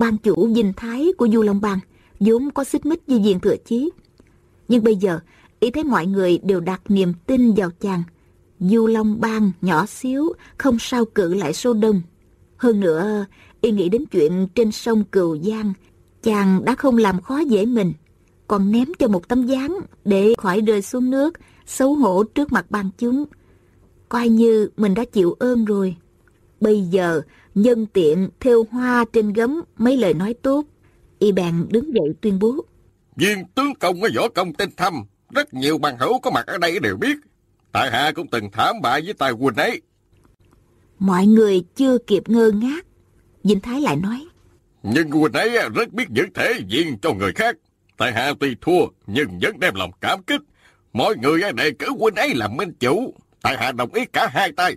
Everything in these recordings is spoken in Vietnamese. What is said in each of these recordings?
ban chủ dinh thái của Du Long Bang vốn có xích mích với viên thừa chí. Nhưng bây giờ, y thấy mọi người đều đặt niềm tin vào chàng. Du Long Bang nhỏ xíu, không sao cự lại số đông. Hơn nữa, y nghĩ đến chuyện trên sông Cừu Giang, chàng đã không làm khó dễ mình, còn ném cho một tấm dáng để khỏi rơi xuống nước, xấu hổ trước mặt ban chúng. Coi như mình đã chịu ơn rồi. Bây giờ, nhân tiện theo hoa trên gấm mấy lời nói tốt, y bèn đứng dậy tuyên bố. Viên tướng công với võ công tinh thâm, rất nhiều bằng hữu có mặt ở đây đều biết. Tại hạ cũng từng thảm bại với tài huynh ấy. Mọi người chưa kịp ngơ ngác. Vinh Thái lại nói. Nhưng huynh ấy rất biết giữ thể diện cho người khác. Tại hạ tuy thua, nhưng vẫn đem lòng cảm kích. Mọi người đề cử huynh ấy làm minh chủ. Tại hạ đồng ý cả hai tay.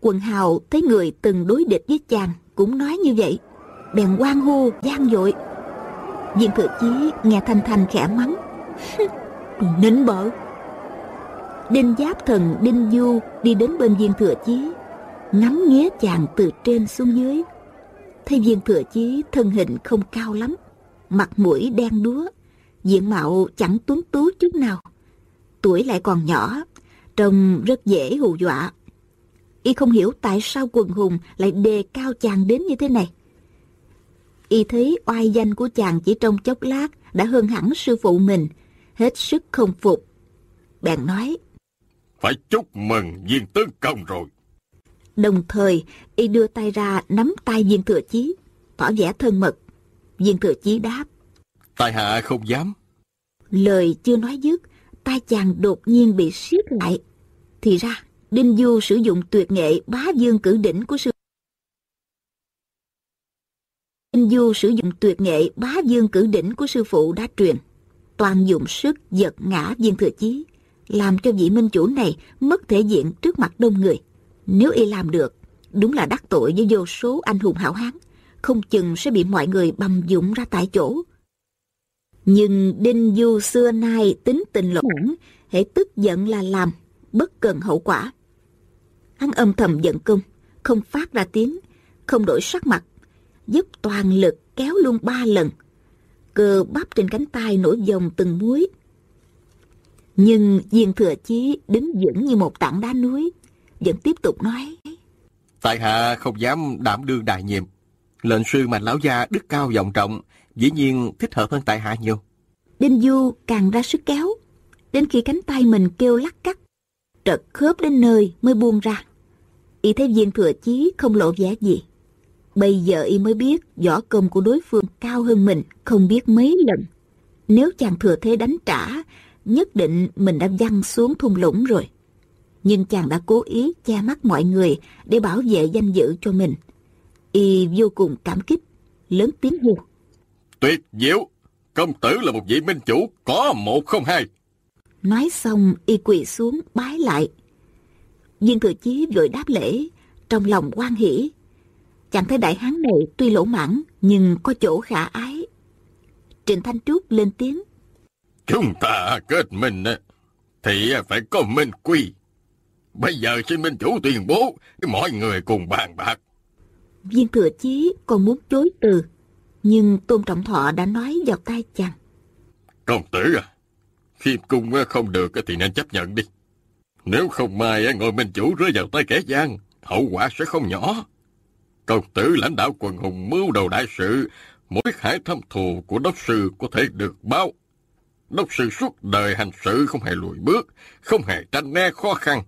Quần hào thấy người từng đối địch với chàng cũng nói như vậy. Bèn quan hô, gian dội. Viên thừa chí nghe thanh thanh khẽ mắng. Nín bợ. Đinh giáp thần Đinh Du đi đến bên viên thừa chí. Ngắm nghía chàng từ trên xuống dưới. Thấy viên thừa chí thân hình không cao lắm. Mặt mũi đen đúa. Diện mạo chẳng tuấn tú chút nào. Tuổi lại còn nhỏ. Trông rất dễ hù dọa Y không hiểu tại sao quần hùng lại đề cao chàng đến như thế này. Y thấy oai danh của chàng chỉ trong chốc lát đã hơn hẳn sư phụ mình, hết sức không phục. Bèn nói, Phải chúc mừng viên tướng công rồi. Đồng thời, y đưa tay ra nắm tay viên thừa chí, tỏ vẻ thân mật. Viên thừa chí đáp, Tài hạ không dám. Lời chưa nói dứt, tay chàng đột nhiên bị siết lại. Thì ra, Đinh Du sử dụng tuyệt nghệ bá dương cử đỉnh của sư Đinh Du sử dụng tuyệt nghệ bá dương cử đỉnh của sư phụ đã truyền. Toàn dụng sức giật ngã viên thừa chí, làm cho vị minh chủ này mất thể diện trước mặt đông người. Nếu y làm được, đúng là đắc tội với vô số anh hùng hảo hán, không chừng sẽ bị mọi người bầm dụng ra tại chỗ. Nhưng Đinh Du xưa nay tính tình lỗ hãy tức giận là làm, bất cần hậu quả. Hắn âm thầm giận công, không phát ra tiếng, không đổi sắc mặt, dốc toàn lực kéo luôn ba lần. Cơ bắp trên cánh tay nổi dòng từng muối. Nhưng viên thừa chí đứng vững như một tảng đá núi, vẫn tiếp tục nói. Tại hạ không dám đảm đương đại nhiệm. Lệnh sư mà lão gia đức cao vọng trọng, dĩ nhiên thích hợp hơn tại hạ nhiều. Đinh Du càng ra sức kéo, đến khi cánh tay mình kêu lắc cắt, trật khớp đến nơi mới buông ra. Y thấy viên thừa chí không lộ vẻ gì. Bây giờ y mới biết võ công của đối phương cao hơn mình không biết mấy lần. Nếu chàng thừa thế đánh trả, nhất định mình đã văng xuống thung lũng rồi. Nhưng chàng đã cố ý che mắt mọi người để bảo vệ danh dự cho mình. Y vô cùng cảm kích, lớn tiếng hô. Tuyệt diệu! Công tử là một vị minh chủ, có một không hai. Nói xong, y quỳ xuống bái lại. Viên thừa chí vội đáp lễ, trong lòng quan hỷ. Chẳng thấy đại hán này tuy lỗ mãn, nhưng có chỗ khả ái. Trịnh Thanh Trúc lên tiếng. Chúng ta kết minh thì phải có minh quy. Bây giờ xin minh chủ tuyên bố, mọi người cùng bàn bạc. Viên thừa chí còn muốn chối từ, nhưng Tôn Trọng Thọ đã nói vào tai chàng. Công tử à, khiêm cung ờ, không được ờ, thì nên chấp nhận đi. Nếu không mai ờ, ngồi minh chủ rơi vào tay kẻ gian, hậu quả sẽ không nhỏ. Công tử lãnh đạo quần hùng mưu đầu đại sự, mỗi hải thâm thù của đốc sư có thể được báo. Đốc sư suốt đời hành sự không hề lùi bước, không hề tranh né khó khăn.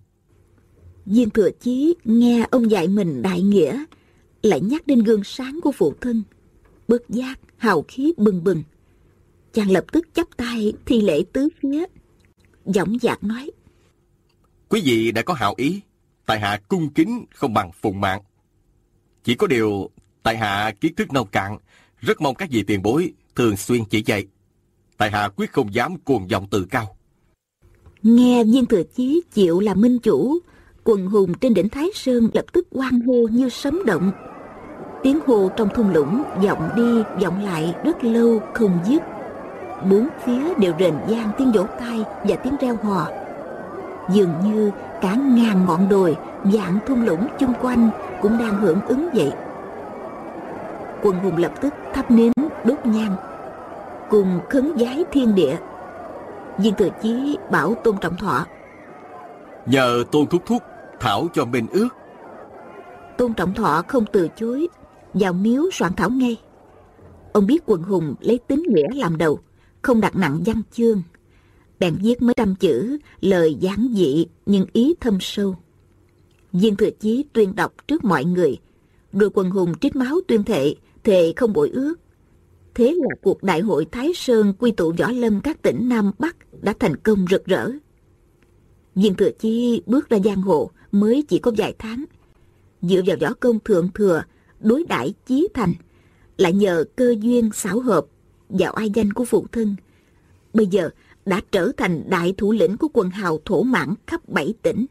Viên thừa chí nghe ông dạy mình đại nghĩa, lại nhắc đến gương sáng của phụ thân. Bất giác, hào khí bừng bừng. Chàng lập tức chắp tay thi lễ tứ phía. Giọng dạc nói. Quý vị đã có hảo ý, tại hạ cung kính không bằng phụng mạng. Chỉ có điều, tại hạ kiến thức nông cạn, rất mong các vị tiền bối thường xuyên chỉ dạy. Tại hạ quyết không dám cuồng vọng tự cao. Nghe viên thừa chí chịu là minh chủ, quần hùng trên đỉnh Thái Sơn lập tức quan hô như sấm động. Tiếng hô trong thung lũng vọng đi vọng lại rất lâu không dứt. Bốn phía đều rền vang tiếng vỗ tay và tiếng reo hò. Dường như cả ngàn ngọn đồi dạng thung lũng chung quanh cũng đang hưởng ứng vậy. Quần hùng lập tức thắp nến đốt nhang Cùng khấn giái thiên địa. Viên thừa chí bảo Tôn Trọng Thọ. Nhờ Tôn Thúc Thúc thảo cho mình ước. Tôn Trọng Thọ không từ chối Vào miếu soạn thảo ngay. Ông biết quần hùng lấy tính nghĩa làm đầu không đặt nặng văn chương Bèn viết mấy trăm chữ Lời giản dị nhưng ý thâm sâu Viên thừa chí tuyên đọc trước mọi người Rồi quần hùng trích máu tuyên thệ Thệ không bội ước Thế là cuộc đại hội Thái Sơn quy tụ võ lâm các tỉnh Nam Bắc đã thành công rực rỡ. Viên Thừa Chi bước ra giang hồ mới chỉ có vài tháng. Dựa vào võ công thượng thừa, đối đãi chí thành, lại nhờ cơ duyên xảo hợp vào ai danh của phụ thân. Bây giờ đã trở thành đại thủ lĩnh của quần hào thổ mãn khắp bảy tỉnh.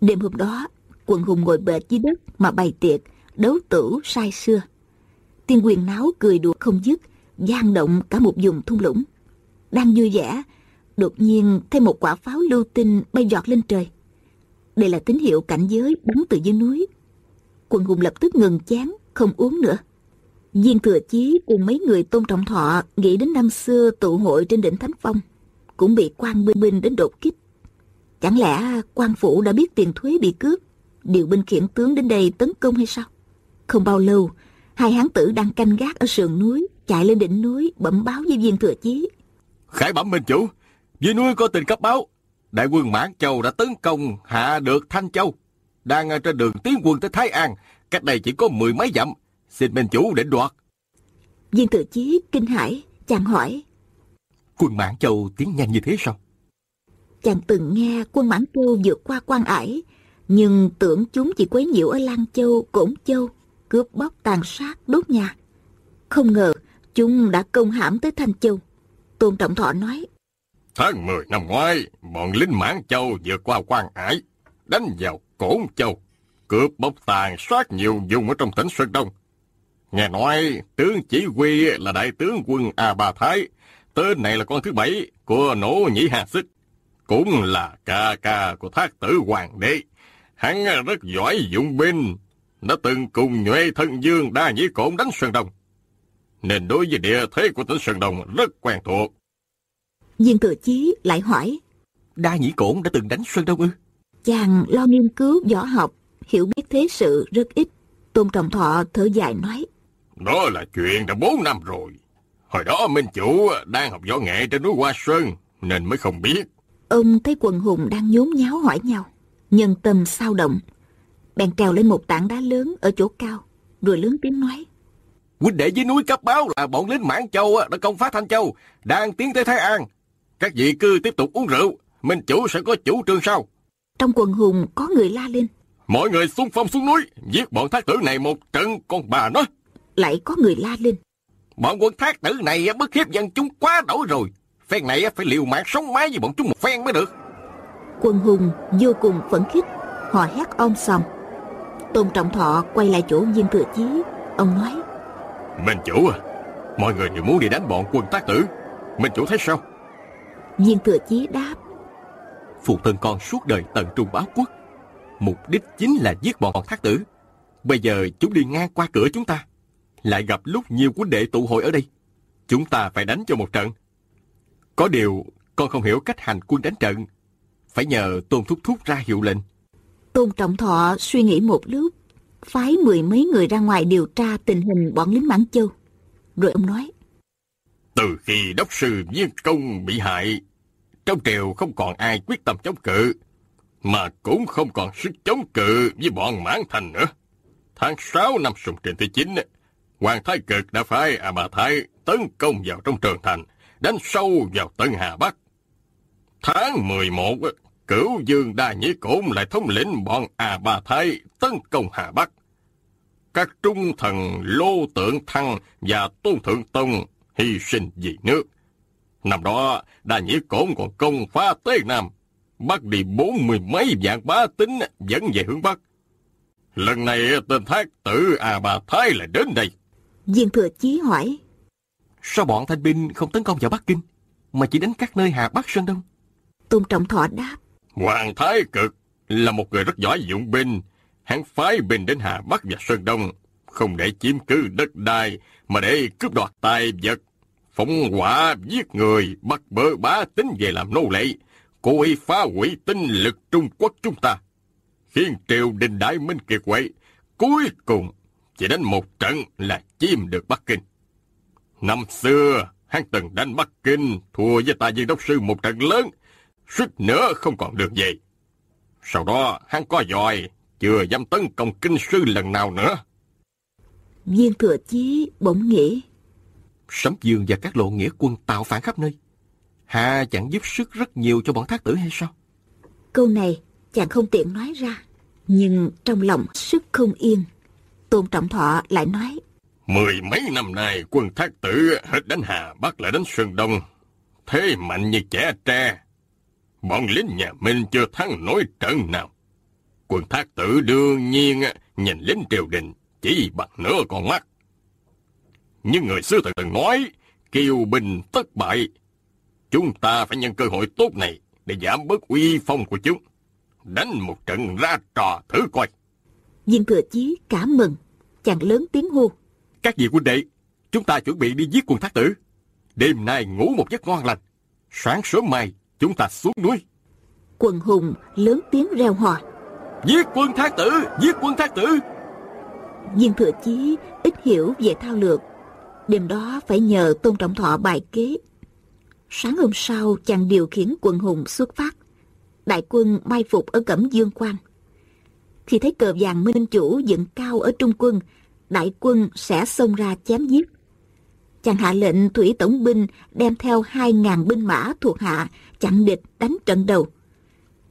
Đêm hôm đó, quần hùng ngồi bệt dưới đất mà bày tiệc, đấu tử sai xưa. Tiên quyền náo cười đùa không dứt, gian động cả một vùng thung lũng. Đang vui vẻ, đột nhiên thấy một quả pháo lưu tinh bay giọt lên trời. Đây là tín hiệu cảnh giới bắn từ dưới núi. Quần hùng lập tức ngừng chán, không uống nữa. Viên thừa chí cùng mấy người tôn trọng thọ nghĩ đến năm xưa tụ hội trên đỉnh Thánh Phong, cũng bị quan binh binh đến đột kích. Chẳng lẽ quan phủ đã biết tiền thuế bị cướp, điều binh khiển tướng đến đây tấn công hay sao? Không bao lâu, hai hán tử đang canh gác ở sườn núi, chạy lên đỉnh núi bẩm báo với viên thừa chí. Khải bẩm minh chủ, dưới núi có tình cấp báo. Đại quân Mãn Châu đã tấn công hạ được Thanh Châu. Đang trên đường tiến quân tới Thái An, cách đây chỉ có mười mấy dặm. Xin minh chủ định đoạt. Viên thừa chí kinh hãi, chàng hỏi. Quân Mãn Châu tiến nhanh như thế sao? Chàng từng nghe quân Mãn Châu vượt qua quan ải, nhưng tưởng chúng chỉ quấy nhiễu ở Lan Châu, Cổn Châu, cướp bóc tàn sát, đốt nhà. Không ngờ chúng đã công hãm tới Thanh Châu. Tôn Trọng Thọ nói. Tháng 10 năm ngoái, bọn lính Mãn Châu vượt qua quan ải, đánh vào Cổn Châu, cướp bóc tàn sát nhiều vùng ở trong tỉnh Sơn Đông. Nghe nói tướng chỉ huy là đại tướng quân A Ba Thái, tên này là con thứ bảy của nổ nhĩ hà xích, cũng là ca ca của thác tử hoàng đế. Hắn rất giỏi dụng binh, đã từng cùng nhuệ thân dương đa nhĩ cổn đánh Sơn Đông. Nên đối với địa thế của tỉnh Sơn Đông rất quen thuộc. Viên Thừa Chí lại hỏi. Đa nhĩ cổn đã từng đánh Sơn Đông ư? Chàng lo nghiên cứu võ học, hiểu biết thế sự rất ít. Tôn Trọng Thọ thở dài nói. Đó là chuyện đã bốn năm rồi. Hồi đó Minh Chủ đang học võ nghệ trên núi Hoa Sơn, nên mới không biết. Ông thấy quần hùng đang nhốn nháo hỏi nhau. Nhân tâm sao động. Bèn trèo lên một tảng đá lớn ở chỗ cao, rồi lớn tiếng nói. Huynh đệ dưới núi cấp báo là bọn lính Mãn Châu đã công phá Thanh Châu, đang tiến tới Thái An. Các vị cứ tiếp tục uống rượu, Minh Chủ sẽ có chủ trương sau. Trong quần hùng có người la lên. Mọi người xung phong xuống núi, giết bọn thác tử này một trận con bà nó. Lại có người la lên. Bọn quân thác tử này bức hiếp dân chúng quá đổi rồi. Phen này phải liều mạng sống mái với bọn chúng một phen mới được. Quân hùng vô cùng phấn khích, họ hét om sòm. Tôn Trọng Thọ quay lại chỗ viên thừa chí. Ông nói. Minh chủ à, mọi người đều muốn đi đánh bọn quân tác tử. Minh chủ thấy sao? Viên thừa chí đáp. Phụ thân con suốt đời tận trung báo quốc. Mục đích chính là giết bọn thác tử. Bây giờ chúng đi ngang qua cửa chúng ta. Lại gặp lúc nhiều quân đệ tụ hội ở đây. Chúng ta phải đánh cho một trận. Có điều, con không hiểu cách hành quân đánh trận. Phải nhờ Tôn Thúc Thúc ra hiệu lệnh. Tôn Trọng Thọ suy nghĩ một lúc, phái mười mấy người ra ngoài điều tra tình hình bọn lính Mãn Châu. Rồi ông nói. Từ khi đốc sư Viên Công bị hại, trong triều không còn ai quyết tâm chống cự, mà cũng không còn sức chống cự với bọn Mãn Thành nữa. Tháng 6 năm sùng trình thứ 9, Hoàng Thái Cực đã phái A Bà Thái tấn công vào trong trường thành, đánh sâu vào Tân Hà Bắc. Tháng 11, Cửu Dương Đa Nhĩ Cổn lại thống lĩnh bọn A Ba Thái tấn công Hà Bắc. Các trung thần Lô Tượng Thăng và Tôn Thượng Tông hy sinh vì nước. Năm đó, Đa Nhĩ Cổn còn công phá Tế Nam, bắt đi bốn mươi mấy vạn bá tính dẫn về hướng Bắc. Lần này tên thác tử A Ba Thái lại đến đây. Viên Thừa Chí hỏi. Sao bọn thanh binh không tấn công vào Bắc Kinh, mà chỉ đánh các nơi Hà Bắc Sơn Đông? Tôn Trọng Thọ đáp. Hoàng Thái Cực là một người rất giỏi dụng binh. Hắn phái binh đến Hà Bắc và Sơn Đông, không để chiếm cứ đất đai, mà để cướp đoạt tài vật, phóng hỏa, giết người, bắt bớ bá tính về làm nô lệ, cố ý phá hủy tinh lực Trung Quốc chúng ta, khiến triều đình đại minh kiệt quệ, cuối cùng chỉ đánh một trận là chiếm được Bắc Kinh. Năm xưa, hắn từng đánh Bắc Kinh, thua với tài viên đốc sư một trận lớn, suýt nữa không còn được về. Sau đó, hắn có dòi, chưa dám tấn công kinh sư lần nào nữa. Viên thừa chí bỗng nghĩ. Sấm Dương và các lộ nghĩa quân tạo phản khắp nơi. Hà chẳng giúp sức rất nhiều cho bọn thác tử hay sao? Câu này chàng không tiện nói ra. Nhưng trong lòng sức không yên. Tôn Trọng Thọ lại nói. Mười mấy năm nay quân thác tử hết đánh Hà Bắc lại đánh Sơn Đông. Thế mạnh như trẻ tre. Bọn lính nhà Minh chưa thắng nổi trận nào. Quân thác tử đương nhiên nhìn lính triều đình chỉ bằng nửa con mắt. Nhưng người xưa từng nói, kiều bình tất bại. Chúng ta phải nhân cơ hội tốt này để giảm bớt uy phong của chúng. Đánh một trận ra trò thử coi. Viên thừa chí cảm mừng, chàng lớn tiếng hô. Các vị huynh đệ, chúng ta chuẩn bị đi giết quân thác tử. Đêm nay ngủ một giấc ngon lành. Sáng sớm mai, chúng ta xuống núi. Quần hùng lớn tiếng reo hò. Giết quân thác tử, giết quân thác tử. Viên thừa chí ít hiểu về thao lược. Đêm đó phải nhờ Tôn Trọng Thọ bài kế. Sáng hôm sau, chàng điều khiển quần hùng xuất phát. Đại quân mai phục ở Cẩm Dương Quan. Khi thấy cờ vàng Minh Chủ dựng cao ở trung quân, đại quân sẽ xông ra chém giết. Chàng hạ lệnh thủy tổng binh đem theo hai ngàn binh mã thuộc hạ chặn địch đánh trận đầu.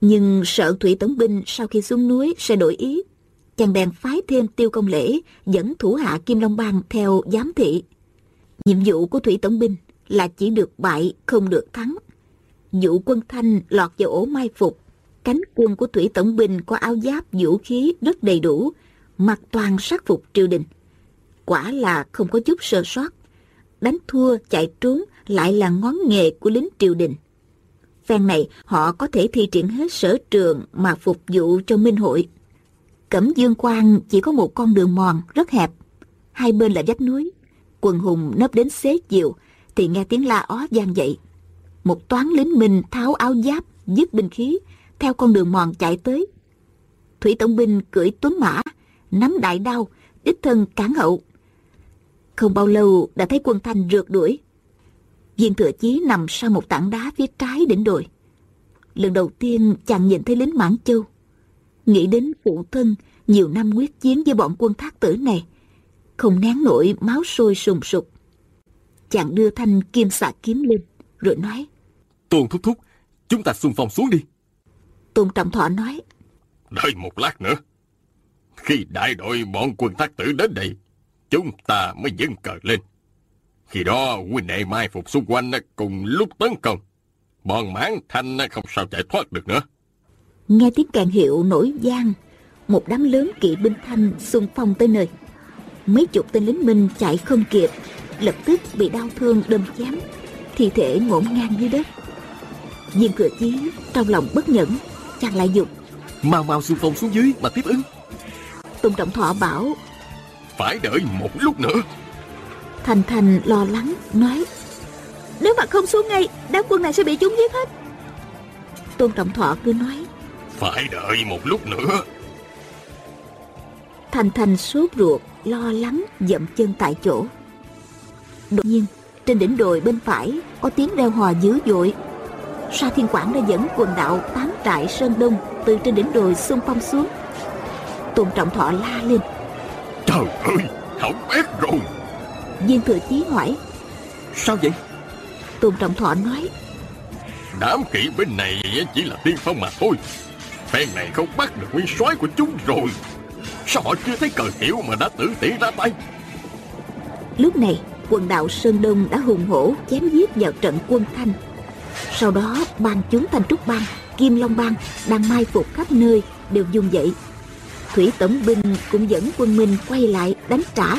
Nhưng sợ thủy tổng binh sau khi xuống núi sẽ đổi ý. Chàng bèn phái thêm tiêu công lễ dẫn thủ hạ Kim Long Bang theo giám thị. Nhiệm vụ của thủy tổng binh là chỉ được bại không được thắng. Dụ quân thanh lọt vào ổ mai phục. Cánh quân của thủy tổng binh có áo giáp vũ khí rất đầy đủ, mặc toàn sắc phục triều đình. Quả là không có chút sơ sót. Đánh thua chạy trốn lại là ngón nghề của lính triều đình. Phen này họ có thể thi triển hết sở trường mà phục vụ cho minh hội. Cẩm Dương Quan chỉ có một con đường mòn rất hẹp. Hai bên là vách núi. Quần hùng nấp đến xế chiều thì nghe tiếng la ó vang dậy. Một toán lính minh tháo áo giáp, dứt binh khí, theo con đường mòn chạy tới. Thủy Tổng binh cưỡi tuấn mã, nắm đại đao, đích thân cản hậu. Không bao lâu đã thấy quân thanh rượt đuổi. Viên thừa chí nằm sau một tảng đá phía trái đỉnh đồi. Lần đầu tiên chàng nhìn thấy lính Mãn Châu. Nghĩ đến phụ thân nhiều năm quyết chiến với bọn quân thác tử này. Không nén nổi máu sôi sùng sục. Chàng đưa thanh kim xạ kiếm lên, rồi nói. Tôn thúc thúc, chúng ta xung phong xuống đi. Tôn Trọng Thọ nói. Đợi một lát nữa. Khi đại đội bọn quân thác tử đến đây, chúng ta mới dâng cờ lên. Khi đó huynh đệ mai phục xung quanh cùng lúc tấn công. Bọn mãn thanh không sao chạy thoát được nữa. Nghe tiếng càng hiệu nổi gian, một đám lớn kỵ binh thanh xung phong tới nơi. Mấy chục tên lính minh chạy không kịp, lập tức bị đau thương đâm chém, thi thể ngổn ngang dưới đất. Viên cửa chí trong lòng bất nhẫn, chàng lại dục. Mau mau xung phong xuống dưới mà tiếp ứng. Tôn Trọng Thọ bảo Phải đợi một lúc nữa. Thành Thành lo lắng nói Nếu mà không xuống ngay Đám quân này sẽ bị chúng giết hết Tôn Trọng Thọ cứ nói Phải đợi một lúc nữa Thành Thành sốt ruột Lo lắng dậm chân tại chỗ Đột nhiên Trên đỉnh đồi bên phải Có tiếng reo hò dữ dội Sa Thiên Quảng đã dẫn quần đạo tám trại Sơn Đông Từ trên đỉnh đồi xung phong xuống. Tôn Trọng Thọ la lên. Trời ơi Hỏng bét rồi. Viên Thừa Chí hỏi. Sao vậy? Tôn Trọng Thọ nói. Đám kỵ binh này chỉ là tiên phong mà thôi. Phen này không bắt được nguyên soái của chúng rồi. Sao họ chưa thấy cờ hiệu mà đã tự tiện ra tay? Lúc này quần đạo Sơn Đông đã hùng hổ chém giết vào trận quân Thanh sau đó ban chúng Thanh Trúc Bang, Kim Long Bang đang mai phục khắp nơi đều dùng dậy. Thủy Tổng binh cũng dẫn quân Minh quay lại đánh trả.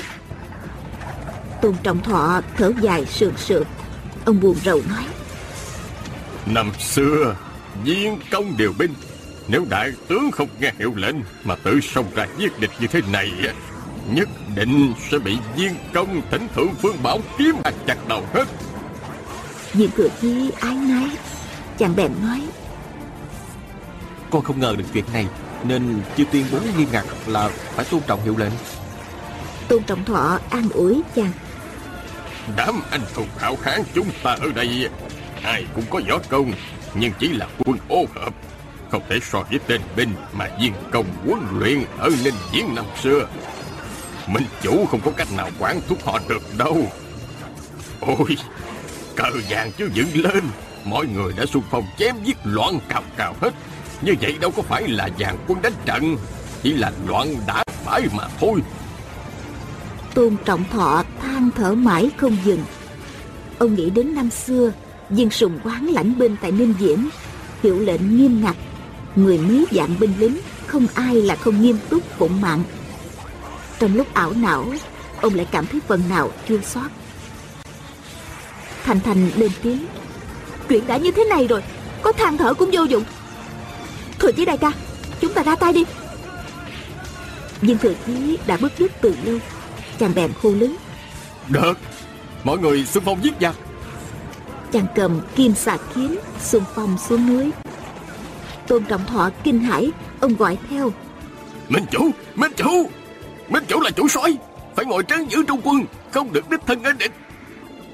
Tôn Trọng Thọ thở dài sườn sượt. Ông buồn rầu nói Năm xưa Viên công điều binh Nếu đại tướng không nghe hiệu lệnh Mà tự xông ra giết địch như thế này Nhất định sẽ bị viên công thỉnh thượng phương bảo kiếm mà chặt đầu hết. Viên thừa chí ái nái, chàng bèn nói. Con không ngờ được chuyện này, nên chưa tuyên bố nghiêm ngặt là phải tôn trọng hiệu lệnh. Tôn Trọng Thọ an ủi chàng. Đám anh hùng hảo hán chúng ta ở đây, ai cũng có võ công, nhưng chỉ là quân ô hợp. Không thể so với tên binh mà viên công huấn luyện ở Ninh Diễn năm xưa. Minh chủ không có cách nào quản thúc họ được đâu. Ôi, cờ vàng chưa dựng lên, mọi người đã xung phong chém giết loạn cào cào hết. Như vậy đâu có phải là vàng quân đánh trận, chỉ là loạn đã phải mà thôi. Tôn Trọng Thọ than thở mãi không dừng. Ông nghĩ đến năm xưa, viên sùng quán lãnh binh tại Ninh diễm, hiệu lệnh nghiêm ngặt, người mấy dạng binh lính, không ai là không nghiêm túc phụng mạng. Trong lúc ảo não, ông lại cảm thấy phần nào chua xót. Thành Thành lên tiếng. Chuyện đã như thế này rồi, có than thở cũng vô dụng. Thừa chí đại ca, chúng ta ra tay đi. Viên thừa chí đã bước đứt từ lâu, chàng bèn hô lớn. Được, mọi người xung phong giết giặc. chàng cầm kim xà kiếm xung phong xuống núi tôn trọng thọ kinh hãi ông gọi theo Minh chủ, Minh chủ, Minh chủ là chủ soái, phải ngồi trấn giữ trung quân, không được đích thân ở địch.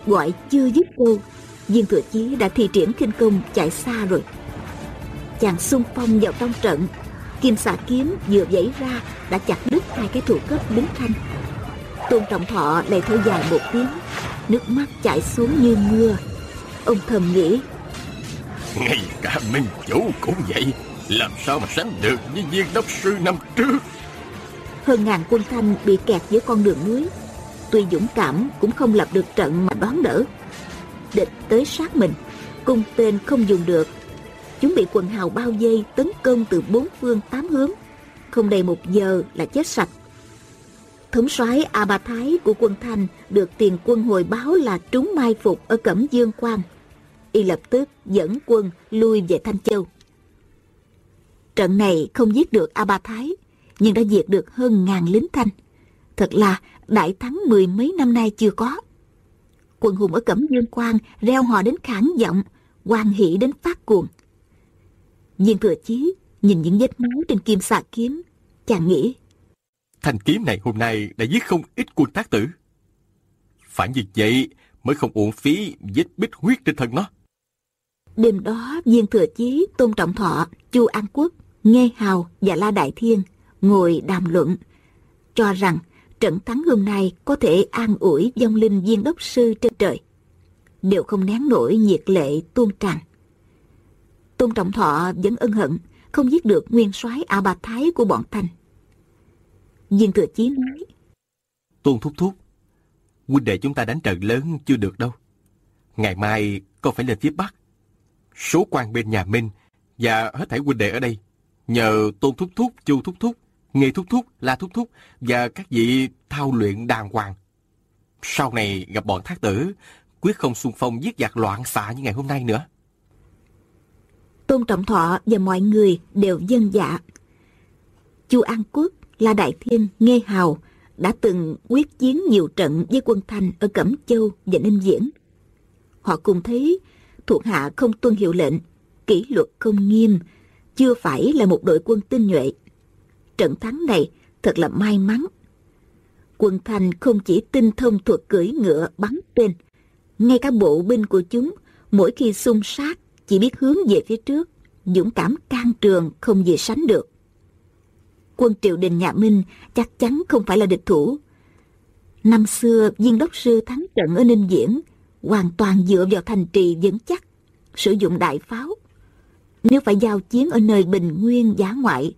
Gọi chưa dứt câu viên thừa chí đã thi triển khinh công chạy xa rồi. Chàng xung phong vào trong trận. Kim xà kiếm vừa vẫy ra đã chặt đứt hai cái thủ cấp lính thanh. Tôn trọng thọ lại thở dài một tiếng. Nước mắt chảy xuống như mưa. Ông thầm nghĩ Ngay cả Minh chủ cũng vậy, làm sao mà sánh được với viên đốc sư năm trước. hơn ngàn quân thanh bị kẹt giữa con đường núi tuy dũng cảm, cũng không lập được trận mà đón đỡ. Địch tới sát mình cung tên không dùng được. Chúng bị quần hào bao vây, tấn công từ bốn phương tám hướng. Không đầy một giờ là chết sạch. Thống soái a ba thái của quân thanh được tiền quân hồi báo là trúng mai phục ở cẩm dương quan y lập tức dẫn quân lui về thanh châu. Trận này không giết được a ba thái nhưng đã diệt được hơn ngàn lính thanh. Thật là đại thắng mười mấy năm nay chưa có quần hùng ở cẩm dương quan reo hò đến khản giọng hoan hỷ đến phát cuồng viên thừa chí nhìn những vết máu trên kim xà kiếm chàng nghĩ Thanh kiếm này hôm nay đã giết không ít quân tác tử. Phải như vậy mới không uổng phí vết bích huyết trên thân nó. Đêm đó, Viên Thừa Chí, Tôn Trọng Thọ, Chu An Quốc, Nghê Hào và La Đại Thiên ngồi đàm luận, cho rằng trận thắng hôm nay có thể an ủi vong linh viên đốc sư trên trời. Đều không nén nổi nhiệt lệ tuôn tràn. Tôn Trọng Thọ vẫn ân hận, không giết được nguyên soái A bà Thái của bọn Thanh. Viên Thừa Chí nói, Tôn thúc thúc, huynh đệ chúng ta đánh trận lớn chưa được đâu. Ngày mai con phải lên phía Bắc. Số quan bên nhà Minh và hết thảy huynh đệ ở đây nhờ Tôn thúc thúc, Chu thúc thúc, Nghề thúc thúc, La thúc thúc và các vị thao luyện đàng hoàng. Sau này gặp bọn thác tử, quyết không xung phong giết giặc loạn xạ như ngày hôm nay nữa. Tôn Trọng Thọ và mọi người đều dân dạ. Chu An Quốc, La Đại Thiên, nghe Hào đã từng quyết chiến nhiều trận với quân Thanh ở Cẩm Châu và Ninh Diễn. Họ cùng thấy thuộc hạ không tuân hiệu lệnh, kỷ luật không nghiêm, chưa phải là một đội quân tinh nhuệ. Trận thắng này thật là may mắn. Quân thành không chỉ tinh thông thuật cưỡi ngựa bắn tên, ngay cả bộ binh của chúng mỗi khi xung sát chỉ biết hướng về phía trước, dũng cảm can trường không gì sánh được. Quân triều đình nhà Minh chắc chắn không phải là địch thủ. Năm xưa, viên đốc sư thắng trận ở Ninh Diễn hoàn toàn dựa vào thành trì vững chắc, sử dụng đại pháo. Nếu phải giao chiến ở nơi bình nguyên giá ngoại,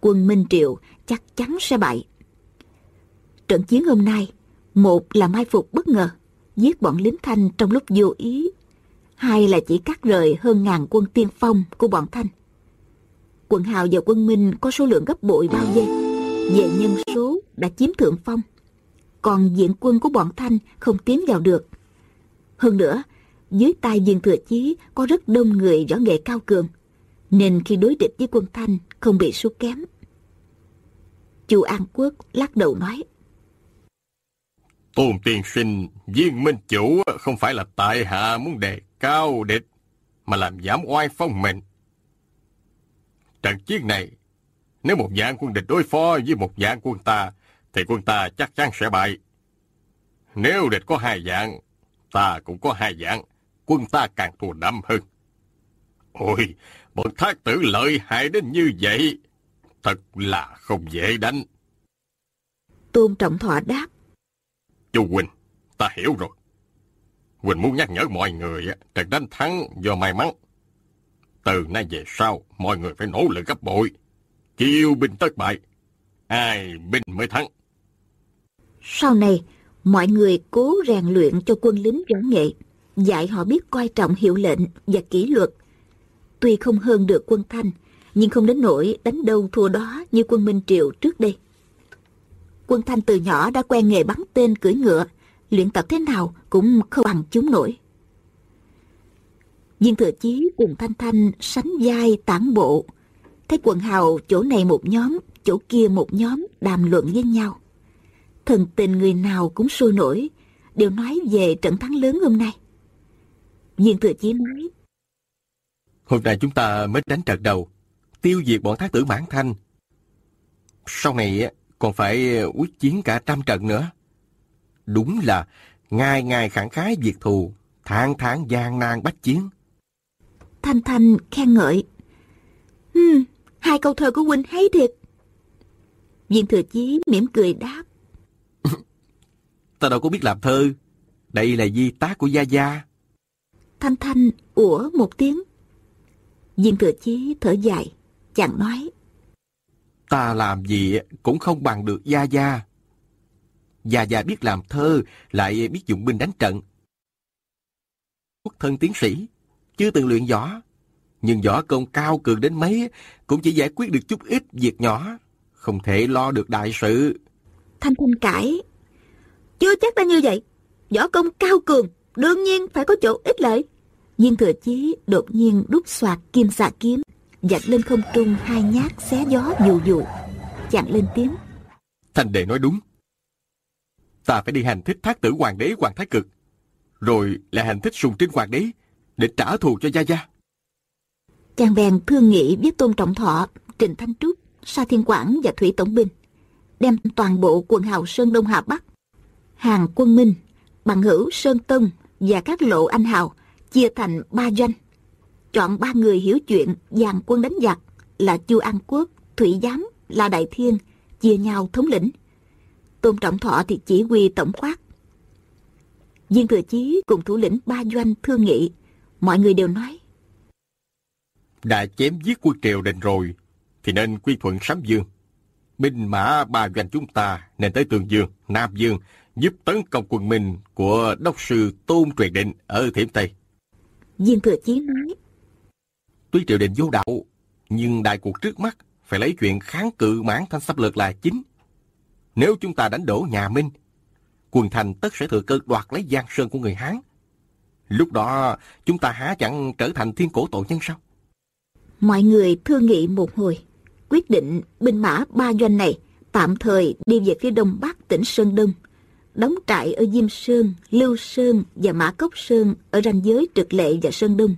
quân Minh Triệu chắc chắn sẽ bại. Trận chiến hôm nay, một là mai phục bất ngờ, giết bọn lính Thanh trong lúc vô ý. Hai là chỉ cắt rời hơn ngàn quân tiên phong của bọn Thanh. Quận Hào và quân Minh có số lượng gấp bội bao dây, Về nhân số đã chiếm thượng phong. Còn diện quân của bọn Thanh không tiến vào được. Hơn nữa, dưới tay viên thừa chí có rất đông người võ nghệ cao cường. Nên khi đối địch với quân Thanh không bị số kém. Chu An Quốc lắc đầu nói. Tôn tiên sinh, viên minh chủ không phải là tại hạ muốn đề cao địch, mà làm giảm oai phong mình. Trận chiến này, nếu một dạng quân địch đối phó với một dạng quân ta, thì quân ta chắc chắn sẽ bại. Nếu địch có hai dạng, ta cũng có hai dạng, quân ta càng thua đậm hơn. Ôi, bọn thác tử lợi hại đến như vậy, thật là không dễ đánh. Tôn Trọng Thọ đáp. Chu Huynh, ta hiểu rồi. Huynh muốn nhắc nhở mọi người trận đánh thắng do may mắn. Từ nay về sau, mọi người phải nỗ lực gấp bội. Kiêu binh tất bại. Ai binh mới thắng. Sau này, mọi người cố rèn luyện cho quân lính võ nghệ, dạy họ biết coi trọng hiệu lệnh và kỷ luật. Tuy không hơn được quân Thanh, nhưng không đến nỗi đánh đâu thua đó như quân Minh Triệu trước đây. Quân Thanh từ nhỏ đã quen nghề bắn tên cưỡi ngựa, luyện tập thế nào cũng không bằng chúng nổi. Viên Thừa Chí cùng Thanh Thanh sánh vai tản bộ, thấy quần hào chỗ này một nhóm, chỗ kia một nhóm đàm luận với nhau. Thần tình người nào cũng sôi nổi, đều nói về trận thắng lớn hôm nay. Viên Thừa Chí nói, Hôm nay chúng ta mới đánh trận đầu, tiêu diệt bọn thác tử mãn thanh. Sau này còn phải quyết chiến cả trăm trận nữa. Đúng là ngày ngày khẳng khái diệt thù, tháng tháng gian nan bách chiến. Thanh Thanh khen ngợi. Hmm, hai câu thơ của huynh hay thiệt. Viên Thừa Chí mỉm cười đáp. Ta đâu có biết làm thơ. Đây là di tác của Gia Gia. Thanh Thanh ủa một tiếng. Viên Thừa Chí thở dài, chàng nói. Ta làm gì cũng không bằng được Gia Gia. Gia Gia biết làm thơ, lại biết dụng binh đánh trận. Quốc thân tiến sĩ, chưa từng luyện võ. Nhưng võ công cao cường đến mấy cũng chỉ giải quyết được chút ít việc nhỏ, không thể lo được đại sự. Thanh Thanh cãi. Chưa chắc đã như vậy. Võ công cao cường, đương nhiên phải có chỗ ích lợi. Viên thừa chí đột nhiên đút soạt kim xà kiếm, dạch lên không trung hai nhát xé gió dù dù. Chặn lên tiếng. Thành đệ nói đúng. Ta phải đi hành thích thác tử hoàng đế Hoàng Thái Cực, rồi lại hành thích sùng trinh hoàng đế để trả thù cho Gia Gia. Chàng bèn thương nghị với Tôn Trọng Thọ, Trình Thanh Trúc, Sa Thiên Quảng và Thủy Tổng Binh, đem toàn bộ quần hào Sơn Đông Hà Bắc, hàng quân Minh, bằng hữu Sơn Tông và các lộ anh hào chia thành ba doanh. Chọn ba người hiểu chuyện dàn quân đánh giặc là Chu An Quốc, Thủy Giám, La Đại Thiên, chia nhau thống lĩnh. Tôn Trọng Thọ thì chỉ huy tổng quát. Viên Thừa Chí cùng thủ lĩnh ba doanh thương nghị, mọi người đều nói. Đã chém giết quân triều đình rồi, thì nên quy thuận Sám Dương. Binh mã ba doanh chúng ta nên tới Tường Dương, Nam Dương, giúp tấn công quân Minh của đốc sư Tôn Truyền Định ở Thiểm Tây. Viên Thừa Chí nói. Tuy triều đình vô đạo, nhưng đại cuộc trước mắt phải lấy chuyện kháng cự mãn thanh xâm lược là chính. Nếu chúng ta đánh đổ nhà Minh, quần thành tất sẽ thừa cơ đoạt lấy giang sơn của người Hán. Lúc đó, chúng ta há chẳng trở thành thiên cổ tội nhân sao? Mọi người thương nghị một hồi, quyết định binh mã ba doanh này tạm thời đi về phía đông bắc tỉnh Sơn Đông, đóng trại ở Diêm Sơn, Lưu Sơn và Mã Cốc Sơn ở ranh giới Trực Lệ và Sơn Đông.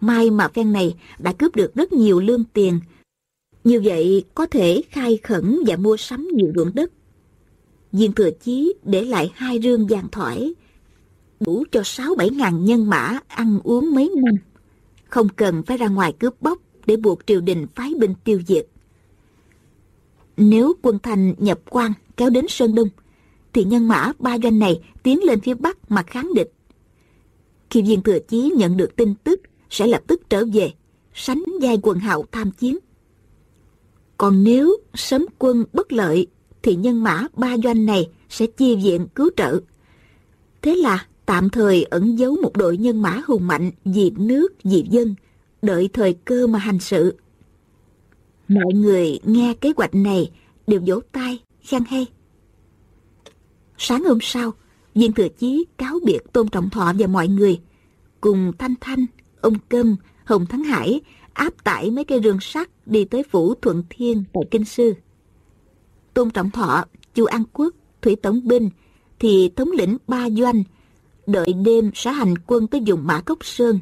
May mà phen này đã cướp được rất nhiều lương tiền. Như vậy có thể khai khẩn và mua sắm nhiều ruộng đất. Viên Thừa Chí để lại hai rương vàng thỏi, đủ cho sáu bảy ngàn nhân mã ăn uống mấy năm. Không cần phải ra ngoài cướp bóc để buộc triều đình phái binh tiêu diệt. Nếu quân thành nhập quan kéo đến Sơn Đông, thì nhân mã ba doanh này tiến lên phía Bắc mà kháng địch. Khi viên thừa chí nhận được tin tức, sẽ lập tức trở về, sánh giai quần hạo tham chiến. Còn nếu sớm quân bất lợi, thì nhân mã ba doanh này sẽ chia viện cứu trợ. Thế là tạm thời ẩn giấu một đội nhân mã hùng mạnh diệt nước, diệt dân, đợi thời cơ mà hành sự. Mọi người nghe kế hoạch này đều vỗ tay, khen hay. Sáng hôm sau, viên thừa chí cáo biệt Tôn Trọng Thọ và mọi người, cùng Thanh Thanh, ông Câm, Hồng Thắng Hải áp tải mấy cây rương sắt đi tới phủ Thuận Thiên tại Kinh Sư. Tôn Trọng Thọ, Chu An Quốc, Thủy Tổng Binh thì thống lĩnh ba doanh đợi đêm sẽ hành quân tới vùng Mã Cốc Sơn,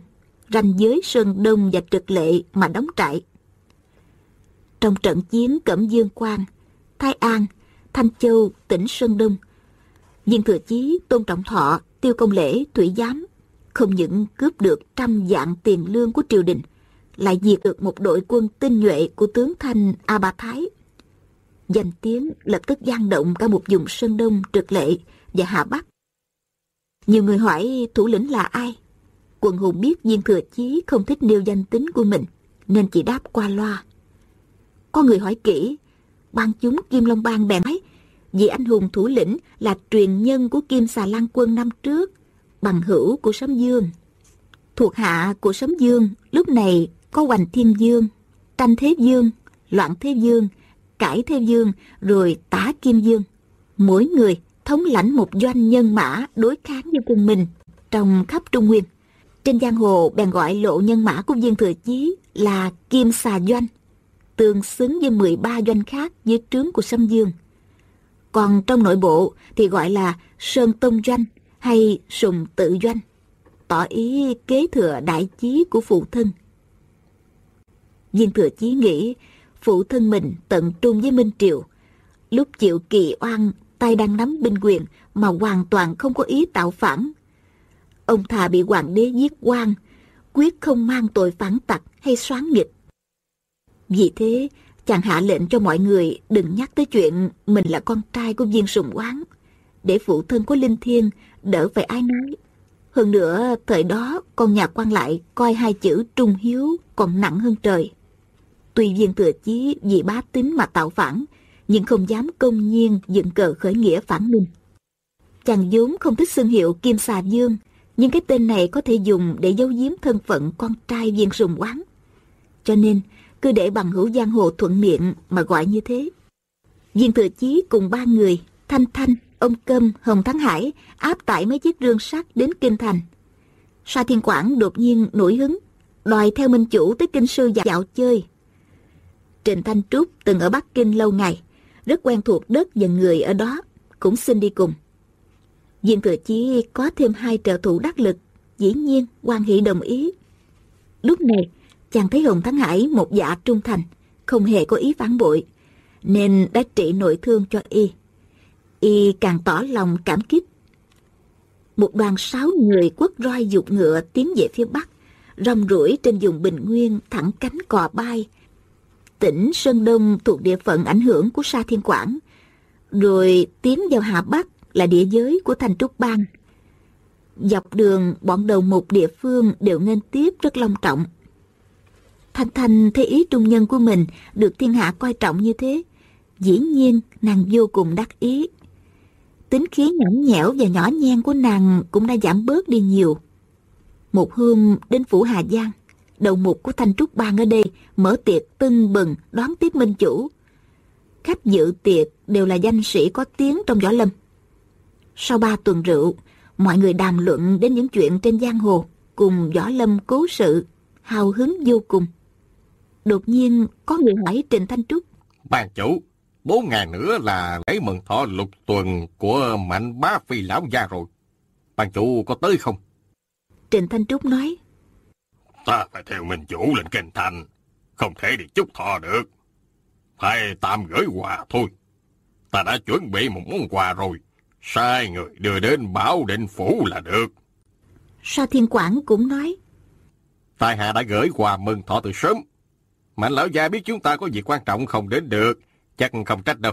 ranh giới Sơn Đông và Trực Lệ mà đóng trại. Trong trận chiến Cẩm Dương Quang, Thái An, Thanh Châu, tỉnh Sơn Đông, Viên Thừa Chí, Tôn Trọng Thọ, Tiêu Công Lễ, Thủy Giám không những cướp được trăm dạng tiền lương của triều đình, lại diệt được một đội quân tinh nhuệ của tướng Thanh A Ba Thái. Danh tiếng lập tức gian động cả một vùng Sơn Đông, Trực Lệ và Hà Bắc. Nhiều người hỏi thủ lĩnh là ai? Quần hùng biết viên thừa chí không thích nêu danh tính của mình, nên chỉ đáp qua loa. Có người hỏi kỹ, ban chúng Kim Long Bang bèn nói, vì anh hùng thủ lĩnh là truyền nhân của Kim Xà Lan quân năm trước, bằng hữu của Sấm Dương. Thuộc hạ của Sấm Dương lúc này có Hoành Thiên Dương, Tranh Thế Dương, Loạn Thế Dương, Cải Thế Dương, rồi Tả Kim Dương. Mỗi người thống lãnh một doanh nhân mã đối kháng với quân mình trong khắp Trung Nguyên. Trên giang hồ bèn gọi lộ nhân mã của viên thừa chí là Kim Xà Doanh, tương xứng với 13 doanh khác dưới trướng của Sâm Dương. Còn trong nội bộ thì gọi là Sơn Tông Doanh hay Sùng Tự Doanh, tỏ ý kế thừa đại chí của phụ thân. Viên thừa chí nghĩ phụ thân mình tận trung với Minh Triều, lúc chịu kỳ oan tay đang nắm binh quyền mà hoàn toàn không có ý tạo phản. Ông thà bị hoàng đế giết quan, quyết không mang tội phản tặc hay xoán nghịch. Vì thế, chàng hạ lệnh cho mọi người đừng nhắc tới chuyện mình là con trai của viên sùng quán, để phụ thân của Linh Thiên đỡ phải ai nói. Hơn nữa, thời đó con nhà quan lại coi hai chữ trung hiếu còn nặng hơn trời. Tuy viên thừa chí vì bá tính mà tạo phản, nhưng không dám công nhiên dựng cờ khởi nghĩa phản minh. Chàng vốn không thích xưng hiệu Kim Xà Dương, nhưng cái tên này có thể dùng để giấu giếm thân phận con trai viên sùng quán. Cho nên, cứ để bằng hữu giang hồ thuận miệng mà gọi như thế. Viên Thừa Chí cùng ba người, Thanh Thanh, ông Câm, Hồng Thắng Hải áp tải mấy chiếc rương sắt đến Kinh Thành. Sa Thiên Quảng đột nhiên nổi hứng, đòi theo Minh Chủ tới Kinh Sư dạo chơi. Trịnh Thanh Trúc từng ở Bắc Kinh lâu ngày, rất quen thuộc đất và người ở đó, cũng xin đi cùng. Viên Thừa Chí có thêm hai trợ thủ đắc lực, dĩ nhiên quan hỷ đồng ý. Lúc này, chàng thấy Hồng Thắng Hải một dạ trung thành, không hề có ý phản bội, nên đã trị nội thương cho y. Y càng tỏ lòng cảm kích. Một đoàn sáu người quất roi dục ngựa tiến về phía bắc, rong ruổi trên vùng bình nguyên thẳng cánh cò bay, tỉnh Sơn Đông thuộc địa phận ảnh hưởng của Sa Thiên Quảng, rồi tiến vào Hà Bắc là địa giới của thành Trúc Bang. Dọc đường, bọn đầu mục địa phương đều nên tiếp rất long trọng. Thanh Thanh thấy ý trung nhân của mình được thiên hạ coi trọng như thế. Dĩ nhiên, nàng vô cùng đắc ý. Tính khí nhõng nhẽo và nhỏ nhen của nàng cũng đã giảm bớt đi nhiều. Một hôm đến phủ Hà Giang, đầu mục của Thanh Trúc Bang ở đây mở tiệc tưng bừng đón tiếp minh chủ. Khách dự tiệc đều là danh sĩ có tiếng trong võ lâm. Sau ba tuần rượu, mọi người đàm luận đến những chuyện trên giang hồ cùng võ lâm cố sự, hào hứng vô cùng. Đột nhiên có người hỏi Trịnh Thanh Trúc. Ban chủ, bốn ngày nữa là lễ mừng thọ lục tuần của mạnh bá phi lão gia rồi. Ban chủ có tới không? Trịnh Thanh Trúc nói. Ta phải theo minh chủ lên kinh thành, không thể đi chúc thọ được. Phải tạm gửi quà thôi. Ta đã chuẩn bị một món quà rồi. Sai người đưa đến bảo định phủ là được. Sa Thiên Quảng cũng nói. Tài hạ đã gửi quà mừng thọ từ sớm. Mạnh lão gia biết chúng ta có việc quan trọng không đến được, chắc không trách đâu.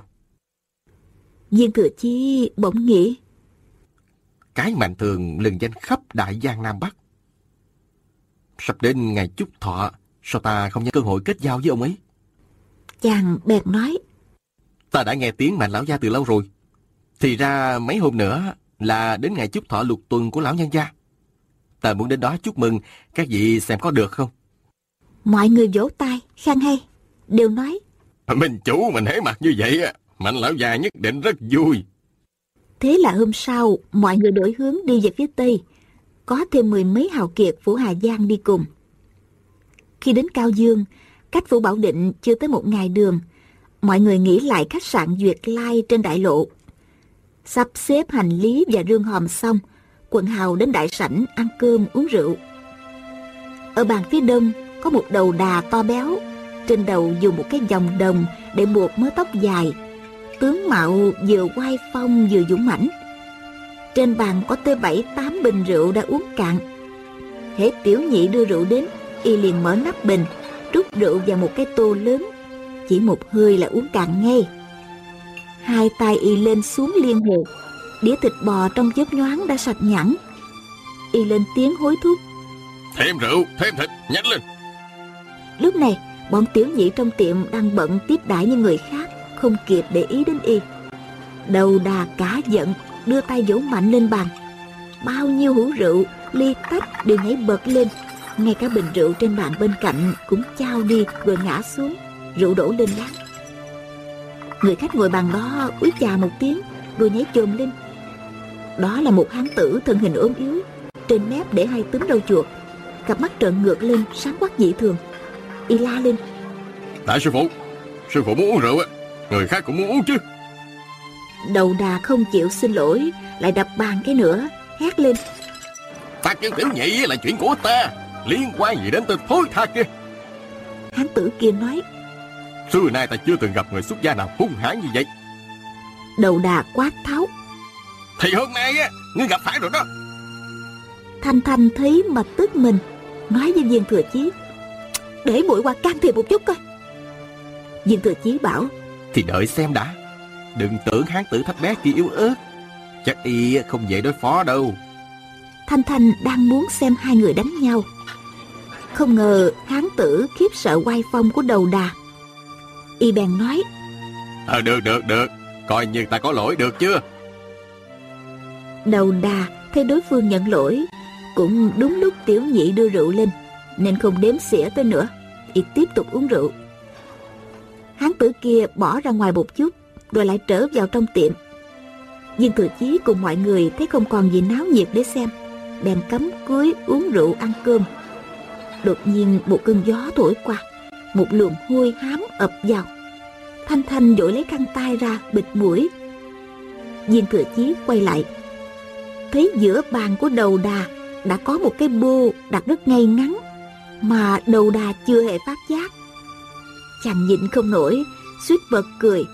Viên Thừa Chi bỗng nghĩ. Cái mạnh thường lừng danh khắp Đại Giang Nam Bắc. Sắp đến ngày chúc thọ, sao ta không nhân cơ hội kết giao với ông ấy? Chàng bèn nói. Ta đã nghe tiếng mạnh lão gia từ lâu rồi. Thì ra mấy hôm nữa là đến ngày chúc thọ lục tuần của lão nhân gia. Ta muốn đến đó chúc mừng, các vị xem có được không? Mọi người vỗ tay, khen hay, đều nói. Mình chủ mình hễ mặt như vậy, mạnh lão già nhất định rất vui. Thế là hôm sau, mọi người đổi hướng đi về phía Tây. Có thêm mười mấy hào kiệt Phủ Hà Giang đi cùng. Khi đến Cao Dương, cách Phủ Bảo Định chưa tới một ngày đường, mọi người nghỉ lại khách sạn Duyệt Lai trên đại lộ. Sắp xếp hành lý và rương hòm xong, quần hào đến đại sảnh ăn cơm uống rượu. Ở bàn phía đông có một đầu đà to béo, trên đầu dùng một cái vòng đồng để buộc mớ tóc dài. Tướng mạo vừa quai phong vừa dũng mãnh. Trên bàn có tới bảy tám bình rượu đã uống cạn. Hễ tiểu nhị đưa rượu đến, y liền mở nắp bình, trút rượu vào một cái tô lớn. Chỉ một hơi là uống cạn ngay. Hai tay y lên xuống liên hồ, đĩa thịt bò trong chớp nhoáng đã sạch nhẵn. Y lên tiếng hối thúc. Thêm rượu, thêm thịt, nhanh lên. Lúc này, bọn tiểu nhị trong tiệm đang bận tiếp đãi những người khác, không kịp để ý đến y. Đầu đà cá giận, đưa tay vỗ mạnh lên bàn. Bao nhiêu hũ rượu, ly tách đều nhảy bật lên. Ngay cả bình rượu trên bàn bên cạnh cũng trao đi rồi ngã xuống, rượu đổ lên lát. Người khách ngồi bàn đó úi chà một tiếng, rồi nhảy chồm lên. Đó là một hán tử thân hình ốm yếu, trên mép để hai túm râu chuột, cặp mắt trợn ngược lên sáng quắc dị thường. Y la lên, Đại sư phụ, sư phụ muốn uống rượu á, người khác cũng muốn uống chứ. đầu đà không chịu xin lỗi, lại đập bàn cái nữa, hét lên. Ta kêu tiểu nhị là chuyện của ta, liên quan gì đến tên thối tha kia. Hán tử kia nói, Xưa nay ta chưa từng gặp người xuất gia nào hung hãn như vậy. đầu đà quát tháo. Thì hôm nay á, ngươi gặp phải rồi đó. Thanh Thanh thấy mà tức mình, nói với viên thừa chí. Để bụi qua can thiệp một chút coi. Viên thừa chí bảo, Thì đợi xem đã. Đừng tưởng hán tử thấp bé kia yếu ớt. Chắc y không dễ đối phó đâu. Thanh Thanh đang muốn xem hai người đánh nhau. Không ngờ hán tử khiếp sợ quay phong của đầu đà. Y bèn nói, Ờ được được được, coi như ta có lỗi được chưa? đầu đà thấy đối phương nhận lỗi. Cũng đúng lúc tiểu nhị đưa rượu lên, nên không đếm xỉa tới nữa. Y tiếp tục uống rượu. Hán tử kia bỏ ra ngoài một chút, rồi lại trở vào trong tiệm. Viên thừa chí cùng mọi người thấy không còn gì náo nhiệt để xem, bèn cấm cưới, uống rượu ăn cơm. Đột nhiên một cơn gió thổi qua, một luồng hôi hám ập vào. Thanh Thanh vội lấy khăn tay ra bịt mũi. Viên thừa chí quay lại, thấy giữa bàn của đầu đà đã có một cái bô đặt rất ngay ngắn, mà đầu đà chưa hề phát giác. Chàng nhịn không nổi, suýt bật cười,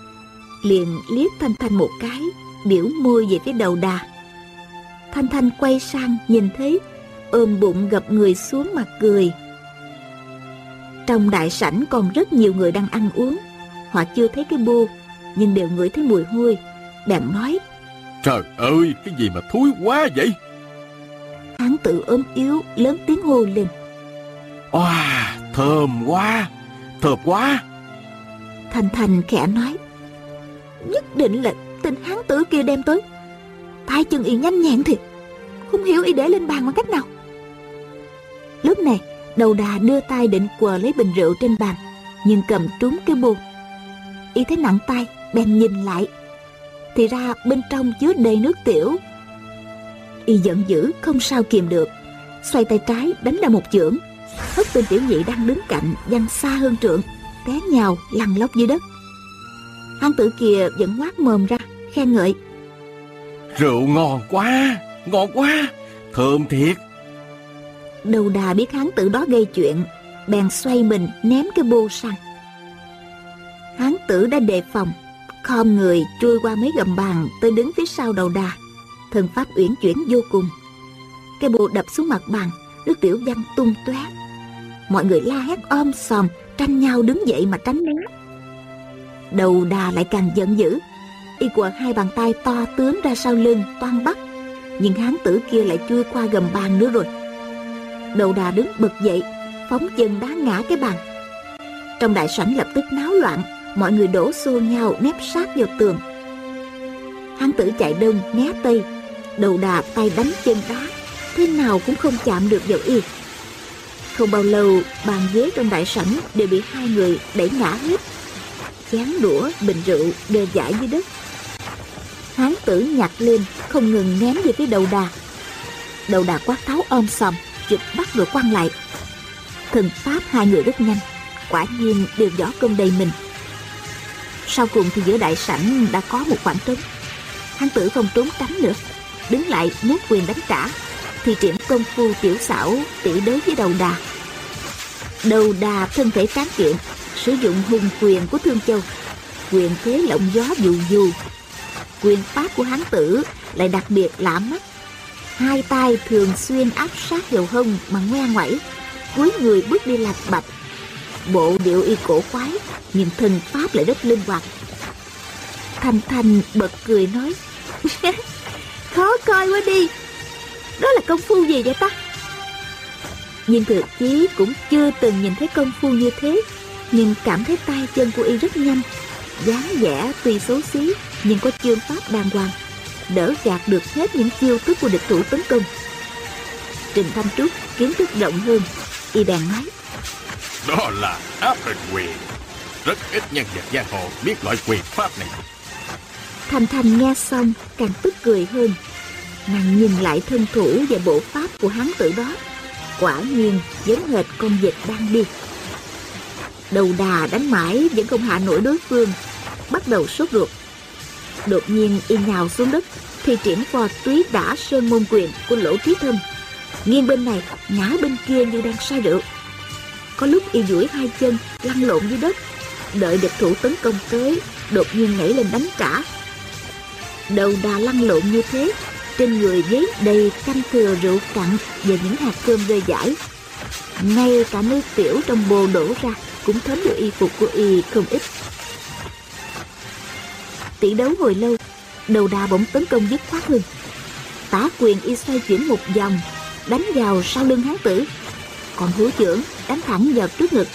liền liếc Thanh Thanh một cái, biểu môi về phía đầu đà. Thanh Thanh quay sang nhìn thấy, ôm bụng gập người xuống mặt cười. Trong đại sảnh còn rất nhiều người đang ăn uống. Họ chưa thấy cái bô, nhưng đều ngửi thấy mùi hôi. Bèn nói, Trời ơi, cái gì mà thúi quá vậy? hán tự ốm yếu, lớn tiếng hô lên. Wow, thơm quá, thơm quá. Thanh Thanh khẽ nói, nhất định là tên hán tử kia đem tới. Tay chân y nhanh nhẹn thiệt, không hiểu y để lên bàn bằng cách nào. Lúc này, đầu đà đưa tay định quờ lấy bình rượu trên bàn, nhưng cầm trúng cái buồn. Y thấy nặng tay, bèn nhìn lại. Thì ra bên trong chứa đầy nước tiểu. Y giận dữ không sao kìm được, xoay tay trái đánh ra một chưởng, hất tên tiểu nhị đang đứng cạnh văng xa hơn trượng, té nhào lăn lóc dưới đất. Hán tử kia vẫn ngoác mồm ra, khen ngợi. Rượu ngon quá, ngon quá, thơm thiệt. Đầu đà biết hán tử đó gây chuyện, bèn xoay mình ném cái bô sang. Hán tử đã đề phòng, khom người trôi qua mấy gầm bàn tới đứng phía sau đầu đà. Thần pháp uyển chuyển vô cùng. Cái bô đập xuống mặt bàn, nước tiểu văng tung tóe. Mọi người la hét om sòm, tranh nhau đứng dậy mà tránh né. Đầu đà lại càng giận dữ, y quờ hai bàn tay to tướng ra sau lưng toan bắt, nhưng hán tử kia lại chui qua gầm bàn nữa rồi. Đầu đà đứng bật dậy, phóng chân đá ngã cái bàn. Trong đại sảnh lập tức náo loạn, mọi người đổ xô nhau nép sát vào tường. Hán tử chạy đông né tây, đầu đà tay đánh chân đá, thế nào cũng không chạm được vào y. Không bao lâu, bàn ghế trong đại sảnh đều bị hai người đẩy ngã hết. Chén đũa, bình rượu đều giải dưới đất. Hán tử nhặt lên, không ngừng ném về phía đầu đà. Đầu đà quát tháo om sòm, chụp bắt rồi quăng lại. Thần pháp hai người rất nhanh, quả nhiên đều võ công đầy mình. Sau cùng thì giữa đại sảnh đã có một khoảng trống. hán tử không trốn tránh nữa Đứng lại muốn quyền đánh trả thì triển công phu tiểu xảo tỷ đấu với đầu đà. Đầu đà thân thể tráng kiện, Sử dụng hùng quyền của Thương Châu. Quyền thế lộng gió dù dù. Quyền pháp của hán tử lại đặc biệt lạ mắt. Hai tay thường xuyên áp sát vào hông mà ngoe ngoẩy, Cuối người bước đi lạch bạch. Bộ điệu y cổ quái, nhìn thần pháp lại rất linh hoạt. Thanh Thanh bật cười nói, Khó coi quá đi đó là công phu gì vậy ta? Nhưng thực chí cũng chưa từng nhìn thấy công phu như thế Nhưng cảm thấy tay chân của y rất nhanh dáng vẻ tuy xấu xí Nhưng có chương pháp đàng hoàng Đỡ gạt được hết những chiêu thức của địch thủ tấn công. Trình Thanh Trúc kiến thức rộng hơn Y bèn nói Đó là áp hình quyền. Rất ít nhân vật giang hồ biết loại quyền pháp này. Thanh Thanh nghe xong càng tức cười hơn Nàng nhìn lại thân thủ và bộ pháp của hán tử đó. Quả nhiên, giống hệt con vịt đang đi. Đầu đà đánh mãi vẫn không hạ nổi đối phương, Bắt đầu sốt ruột. Đột nhiên, y nhào xuống đất Thì triển qua túy đã sơn môn quyền của lỗ trí thân. Nghiêng bên này, ngã bên kia như đang say rượu. Có lúc y duỗi hai chân, lăn lộn dưới đất. Đợi địch thủ tấn công tới, Đột nhiên nhảy lên đánh trả. Đầu đà lăn lộn như thế trên người giấy đầy canh thừa rượu cặn Và những hạt cơm rơi rải Ngay cả nước tiểu trong bồ đổ ra Cũng thấm vào y phục của y không ít. Tỷ đấu hồi lâu, Đầu đà bỗng tấn công dứt khoát hơn. Tả quyền y xoay chuyển một vòng, Đánh vào sau lưng hán tử. Còn hứa trưởng đánh thẳng vào trước ngực.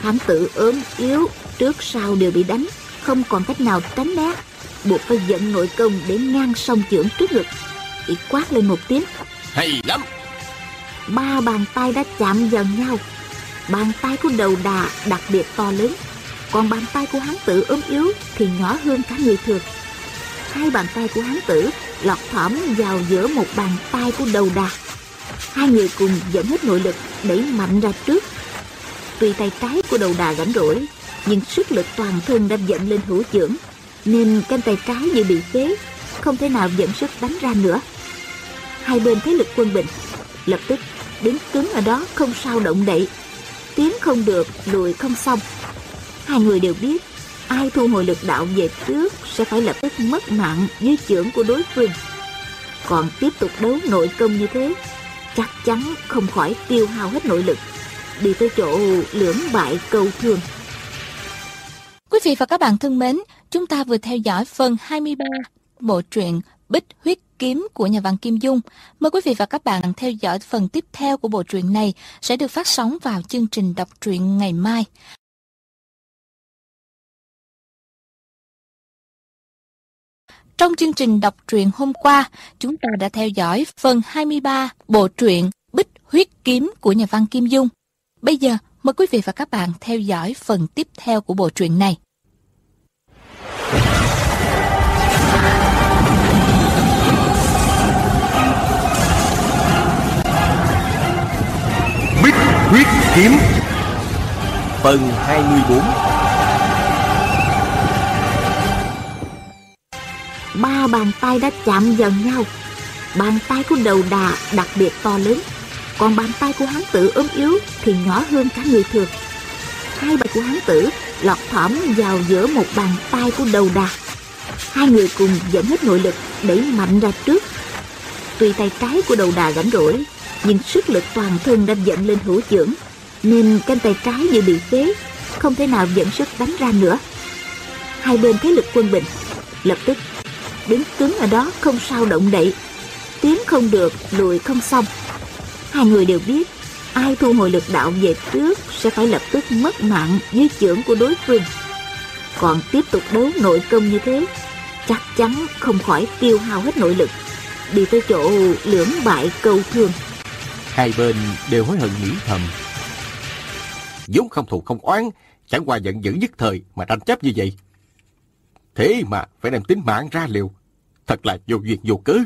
Hán tử ốm yếu, Trước sau đều bị đánh, Không còn cách nào tránh né buộc phải giận nội công để ngang song chưởng trước ngực. Y quát lên một tiếng. Hay lắm! Ba bàn tay đã chạm vào nhau. Bàn tay của đầu đà đặc biệt to lớn. Còn bàn tay của hán tử ốm yếu thì nhỏ hơn cả người thường. Hai bàn tay của hán tử lọt thỏm vào giữa một bàn tay của đầu đà. Hai người cùng dẫn hết nội lực đẩy mạnh ra trước. Tuy tay trái của đầu đà rảnh rỗi nhưng sức lực toàn thân đã dẫn lên hữu chưởng nên cánh tay trái như bị phế không thể nào dẫn sức đánh ra nữa. Hai bên thế lực quân bình lập tức đứng cứng ở đó không sao động đậy. Tiến không được lùi không xong. Hai người đều biết ai thu hồi lực đạo về trước sẽ phải lập tức mất mạng dưới chưởng của đối phương. Còn tiếp tục đấu nội công như thế chắc chắn không khỏi tiêu hao hết nội lực đi tới chỗ lưỡng bại câu thương. Quý vị và các bạn thân mến, chúng ta vừa theo dõi phần 23 bộ truyện Bích huyết kiếm của nhà văn Kim Dung. Mời quý vị và các bạn theo dõi phần tiếp theo của bộ truyện này sẽ được phát sóng vào chương trình đọc truyện ngày mai. Trong chương trình đọc truyện hôm qua, chúng ta đã theo dõi phần 23 bộ truyện Bích huyết kiếm của nhà văn Kim Dung. Bây giờ, mời quý vị và các bạn theo dõi phần tiếp theo của bộ truyện này. Quyết kiếm. Phần 24 Ba bàn tay đã chạm vào nhau. Bàn tay của đầu đà đặc biệt to lớn. Còn bàn tay của hán tử ốm yếu Thì nhỏ hơn cả người thường. Hai bàn của hán tử lọt thỏm vào giữa một bàn tay của đầu đà. Hai người cùng dẫn hết nội lực Đẩy mạnh ra trước. Tuy tay trái của đầu đà rảnh rỗi nhưng sức lực toàn thân đã dẫn lên hữu chưởng Nên cánh tay trái như bị phế, Không thể nào dẫn sức đánh ra nữa. Hai bên thế lực quân bình Lập tức đứng cứng ở đó không sao động đậy. Tiến không được, lùi không xong. Hai người đều biết ai thu hồi lực đạo về trước sẽ phải lập tức mất mạng dưới chưởng của đối phương. Còn tiếp tục đấu nội công như thế, chắc chắn không khỏi tiêu hao hết nội lực, đi tới chỗ lưỡng bại câu thương. Hai bên đều hối hận nghĩ thầm. Vốn không thù không oán Chẳng qua giận dữ nhất thời mà tranh chấp như vậy. Thế mà phải đem tính mạng ra liều Thật là vô duyên vô cớ.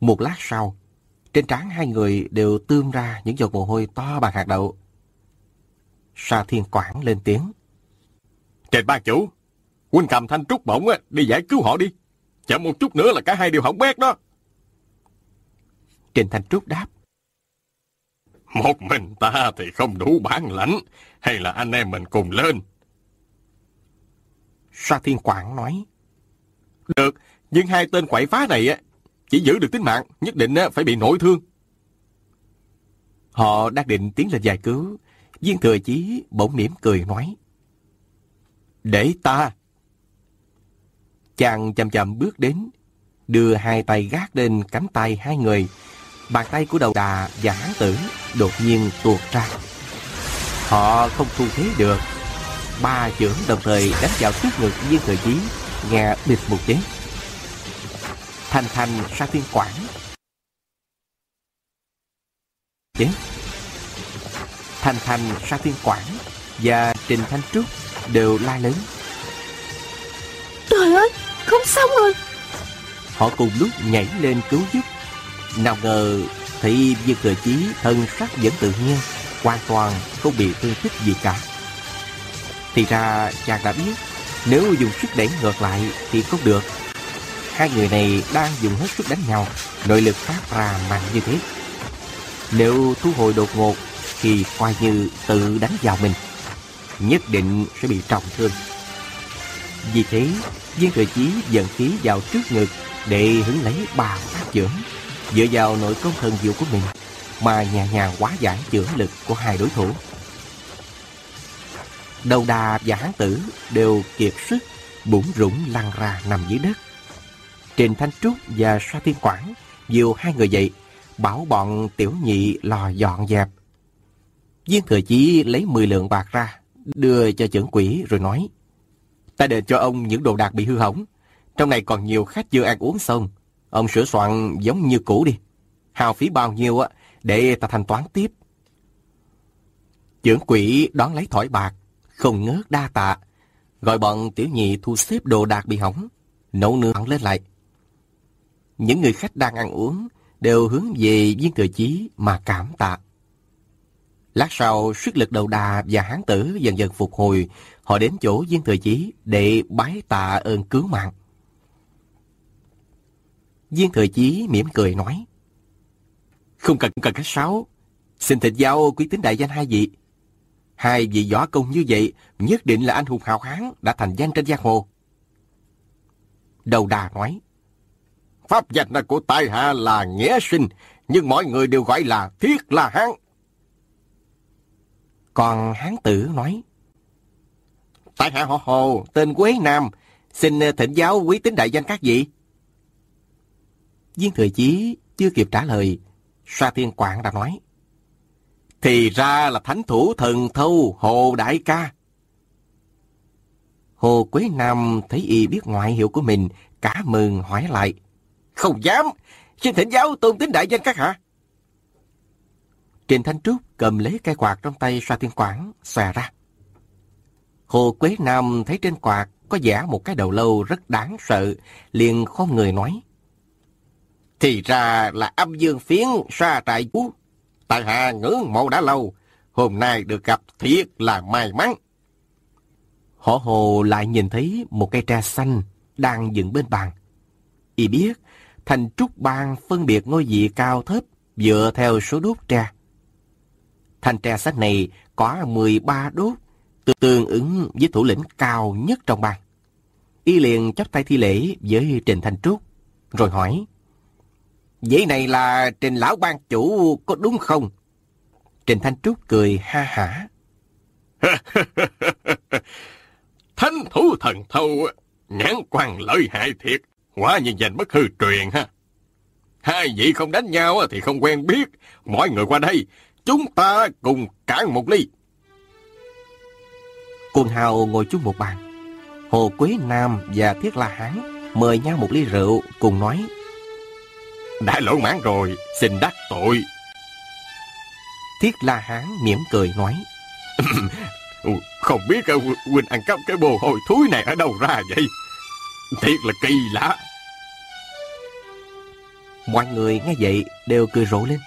Một lát sau Trên trán hai người đều tươm ra những giọt mồ hôi to bằng hạt đậu. Sa Thiên Quảng lên tiếng. Trên ba chủ Huynh cầm thanh trúc bổng á, đi giải cứu họ đi. Chậm một chút nữa là cả hai đều hỏng bét đó. Trình Thanh Trúc đáp. Một mình ta thì không đủ bản lãnh, hay là anh em mình cùng lên? Sa Thiên Quảng nói. Được, nhưng hai tên quậy phá này á chỉ giữ được tính mạng, nhất định phải bị nội thương. Họ đang định tiến lên giải cứu, viên thừa chí bỗng mỉm cười nói. Để ta. Chàng chậm chậm bước đến, đưa hai tay gác lên cánh tay hai người. Bàn tay của đầu đà và hán tử đột nhiên tuột ra. Họ không thu thế được. Ba chưởng đồng thời đánh vào trước ngực viên thừa chí, nghe bịt một tiếng. Thành thành sa thiên quảng. Chết. Thành thành sa thiên quảng và Trình Thanh Trúc đều la lớn. Trời ơi, không xong rồi. Họ cùng lúc nhảy lên cứu giúp. Nào ngờ thấy viên thừa chí thân sắc vẫn tự nhiên, hoàn toàn không bị thương tích gì cả. Thì ra chàng đã biết, nếu dùng sức đẩy ngược lại thì không được. Hai người này đang dùng hết sức đánh nhau, nội lực phát ra mạnh như thế. Nếu thu hồi đột ngột thì coi như tự đánh vào mình, nhất định sẽ bị trọng thương. Vì thế, viên thừa chí dần khí vào trước ngực để hứng lấy ba phát trưởng dựa vào nội công thần diệu của mình mà nhà nhà quá giải chữa lực của hai đối thủ. Đầu đà và hán tử đều kiệt sức, bụng rủng lăn ra nằm dưới đất. Trình Thanh Trúc và Sa Thiên Quảng dìu hai người dậy, bảo bọn tiểu nhị lò dọn dẹp. Viên thừa chí lấy 10 lượng bạc ra, đưa cho trưởng quỷ rồi nói. Ta đền cho ông những đồ đạc bị hư hỏng. Trong này còn nhiều khách chưa ăn uống xong. Ông sửa soạn giống như cũ đi. Hào phí bao nhiêu á, để ta thanh toán tiếp. Trưởng quỷ đón lấy thỏi bạc, không ngớt đa tạ. Gọi bọn tiểu nhị thu xếp đồ đạc bị hỏng, nấu nướng lên lại. Những người khách đang ăn uống đều hướng về viên thừa chí mà cảm tạ. Lát sau, sức lực đầu đà và hán tử dần dần phục hồi, họ đến chỗ viên thừa chí để bái tạ ơn cứu mạng. Viên thừa chí mỉm cười nói, Không cần cần khách sáo, xin thịt giao quý tính đại danh hai vị. Hai vị võ công như vậy nhất định là anh hùng hào hán đã thành danh trên giang hồ. Đầu đà nói, Pháp danh của tài hạ là Nghĩa Sinh, nhưng mọi người đều gọi là Thiết La Hán. Còn hán tử nói, Tại hạ họ Hồ, tên Quế Nam, xin thỉnh giáo quý tính đại danh các vị. Viên Thừa Chí chưa kịp trả lời, Sa Thiên Quảng đã nói, Thì ra là thánh thủ thần thâu Hồ Đại Ca. Hồ Quế Nam thấy y biết ngoại hiệu của mình, cả mừng hỏi lại. Không dám, xin thỉnh giáo tôn tính đại danh các hạ. Trình Thanh Trúc cầm lấy cây quạt trong tay Sa Thiên Quảng, xòe ra. Hồ Quế Nam thấy trên quạt có giả một cái đầu lâu rất đáng sợ, liền khom người nói. Thì ra là âm dương phiến xa trại chú. Tại hạ ngưỡng mộ đã lâu, hôm nay được gặp thiệt là may mắn. Họ hồ lại nhìn thấy một cây tre xanh đang dựng bên bàn. Y biết, thành trúc bang phân biệt ngôi vị cao thấp dựa theo số đốt tre. Thanh tre sách này có 13 đốt, tương ứng với thủ lĩnh cao nhất trong bang. Y liền chắp tay thi lễ với Trình Thanh Trúc, rồi hỏi. Vậy này là Trình Lão Ban Chủ có đúng không? Trình Thanh Trúc cười ha hả. Thánh thủ thần thâu, nhãn quan lợi hại thiệt, quả nhiên danh bất hư truyền ha. Hai vị không đánh nhau thì không quen biết, mọi người qua đây, chúng ta cùng cạn một ly. Quân hào ngồi chung một bàn. Hồ Quế Nam và Thiết La Hán mời nhau một ly rượu cùng nói. Đã lỗ mãn rồi, xin đắc tội. Thiết La Hán mỉm cười nói. Không biết Huynh ăn cắp cái bồ hồi thúi này ở đâu ra vậy? Thiệt là kỳ lạ. Mọi người nghe vậy đều cười rộ lên.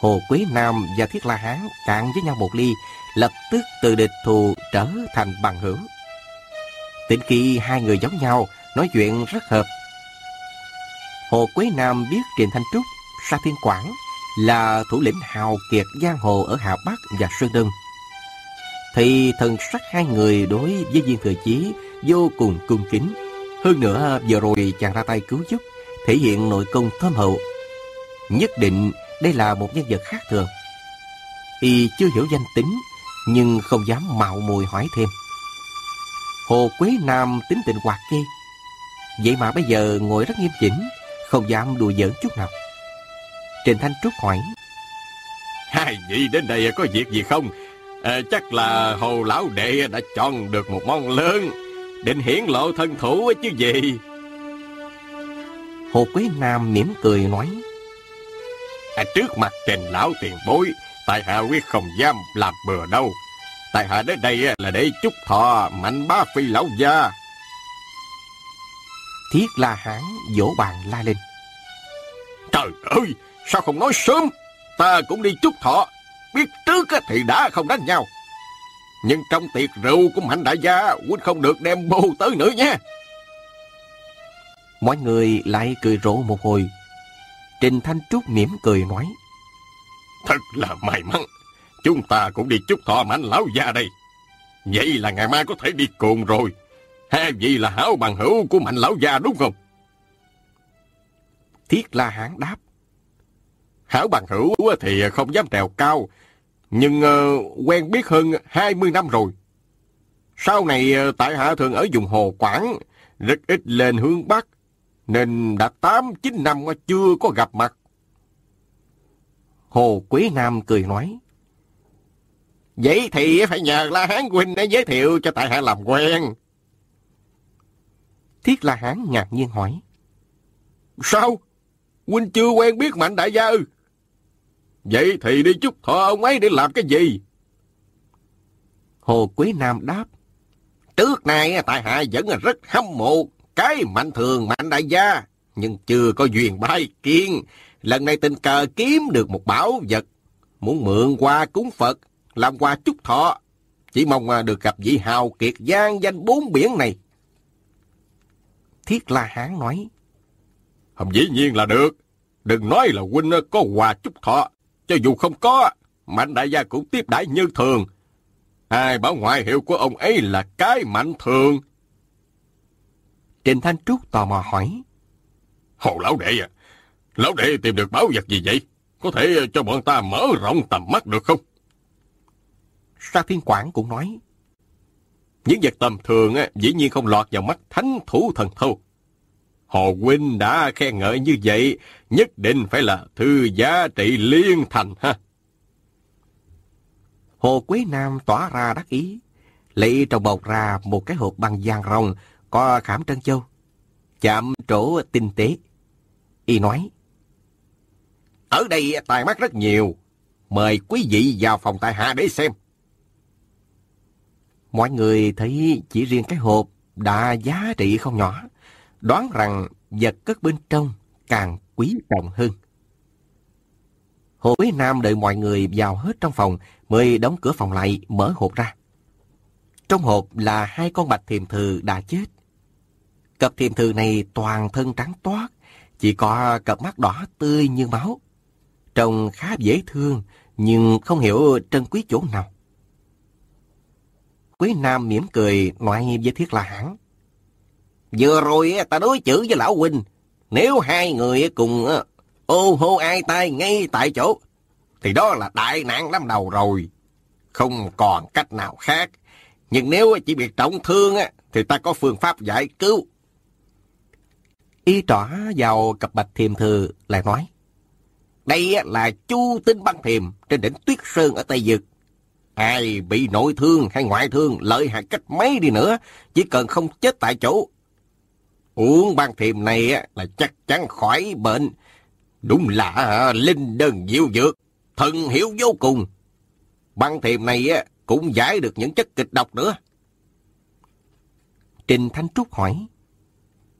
Hồ Quế Nam và Thiết La Hán cạn với nhau một ly, lập tức từ địch thù trở thành bằng hữu. Tính khi hai người giống nhau, nói chuyện rất hợp, Hồ Quế Nam biết Trình Thanh Trúc, Sa Thiên Quảng là thủ lĩnh hào kiệt giang hồ ở Hà Bắc và Sơn Đông. Thì thần sắc hai người đối với viên thừa chí vô cùng cung kính. Hơn nữa vừa rồi chàng ra tay cứu giúp, thể hiện nội công thâm hậu. Nhất định đây là một nhân vật khác thường. Y chưa hiểu danh tính, nhưng không dám mạo mùi hỏi thêm. Hồ Quế Nam tính tình hoạt kê, Vậy mà bây giờ ngồi rất nghiêm chỉnh, không dám đùa giỡn chút nào. Trịnh Thanh Trúc hỏi. Hai vị đến đây có việc gì không? À, chắc là Hồ Lão Đệ đã chọn được một món lớn, định hiển lộ thân thủ chứ gì. Hồ Quế Nam mỉm cười nói. À, trước mặt trình lão tiền bối, tại hạ quyết không dám làm bừa đâu. Tại hạ đến đây là để chúc thọ mạnh bá phi lão gia. Thiết La Hán vỗ bàn la lên. Trời ơi, sao không nói sớm? Ta cũng đi chúc thọ. Biết trước thì đã không đánh nhau. Nhưng trong tiệc rượu của Mạnh Đại Gia, huynh không được đem bô tới nữa nha. Mọi người lại cười rộ một hồi. Trình Thanh Trúc mỉm cười nói. Thật là may mắn. Chúng ta cũng đi chúc thọ Mạnh Lão Gia đây. Vậy là ngày mai có thể đi cùng rồi. Hai vị là hảo bằng hữu của Mạnh Lão Gia đúng không? Thiết La Hán đáp. Hảo bằng hữu thì không dám trèo cao, nhưng uh, quen biết hơn 20 năm rồi. Sau này uh, tại hạ thường ở vùng Hồ Quảng, rất ít lên hướng Bắc, nên đã 8-9 năm chưa có gặp mặt. Hồ Quế Nam cười nói. Vậy thì phải nhờ La Hán Huynh để giới thiệu cho tại hạ làm quen. Thiết La Hán ngạc nhiên hỏi. Sao? Huynh chưa quen biết Mạnh Đại Gia ư? Vậy thì đi chúc thọ ông ấy để làm cái gì? Hồ Quế Nam đáp. Trước nay tại hạ vẫn rất hâm mộ cái mạnh thường mạnh đại gia, nhưng chưa có duyên bay kiên. Lần này tình cờ kiếm được một bảo vật, muốn mượn qua cúng Phật, làm quà chúc thọ. Chỉ mong được gặp vị hào kiệt gian danh bốn biển này. Thiết La Hán nói. Không dĩ nhiên là được. Đừng nói là huynh có quà chúc thọ. Cho dù không có, mạnh đại gia cũng tiếp đãi như thường. Ai bảo ngoại hiệu của ông ấy là cái mạnh thường. Trình Thanh Trúc tò mò hỏi. Hồ lão đệ à, lão đệ tìm được báo vật gì vậy? Có thể cho bọn ta mở rộng tầm mắt được không? Sa Thiên Quảng cũng nói. Những vật tầm thường á, dĩ nhiên không lọt vào mắt thánh thủ thần thâu. Hồ Huynh đã khen ngợi như vậy, nhất định phải là thư giá trị liên thành ha. Hồ Quế Nam tỏa ra đắc ý, lấy trong bọc ra một cái hộp bằng vàng rồng có khảm trân châu, chạm trổ tinh tế. Y nói, Ở đây tài mắt rất nhiều, mời quý vị vào phòng tại hạ để xem. Mọi người thấy chỉ riêng cái hộp đã giá trị không nhỏ, đoán rằng vật cất bên trong càng quý trọng hơn. Hồ Quý Nam đợi mọi người vào hết trong phòng mới đóng cửa phòng lại mở hộp ra. Trong hộp là hai con bạch thiềm thừ đã chết. Cặp thiềm thừ này toàn thân trắng toát, chỉ có cặp mắt đỏ tươi như máu. Trông khá dễ thương, nhưng không hiểu trân quý chỗ nào. Quế Nam mỉm cười nói với Thiết La Hán. Vừa rồi ta đối chữ với Lão Huynh, nếu hai người cùng ô hô ai tay ngay tại chỗ, thì đó là đại nạn lắm đầu rồi. Không còn cách nào khác. Nhưng nếu chỉ bị trọng thương, thì ta có phương pháp giải cứu. Y trỏ vào cặp bạch thiềm thư lại nói. Đây là chu tinh băng thiềm trên đỉnh Tuyết Sơn ở Tây Dược. Ai bị nội thương hay ngoại thương lợi hại cách mấy đi nữa, chỉ cần không chết tại chỗ. Uống băng thiềm này là chắc chắn khỏi bệnh. Đúng là linh đơn diệu dược, thần hiểu vô cùng. Băng thiềm này cũng giải được những chất kịch độc nữa. Trình Thanh Trúc hỏi.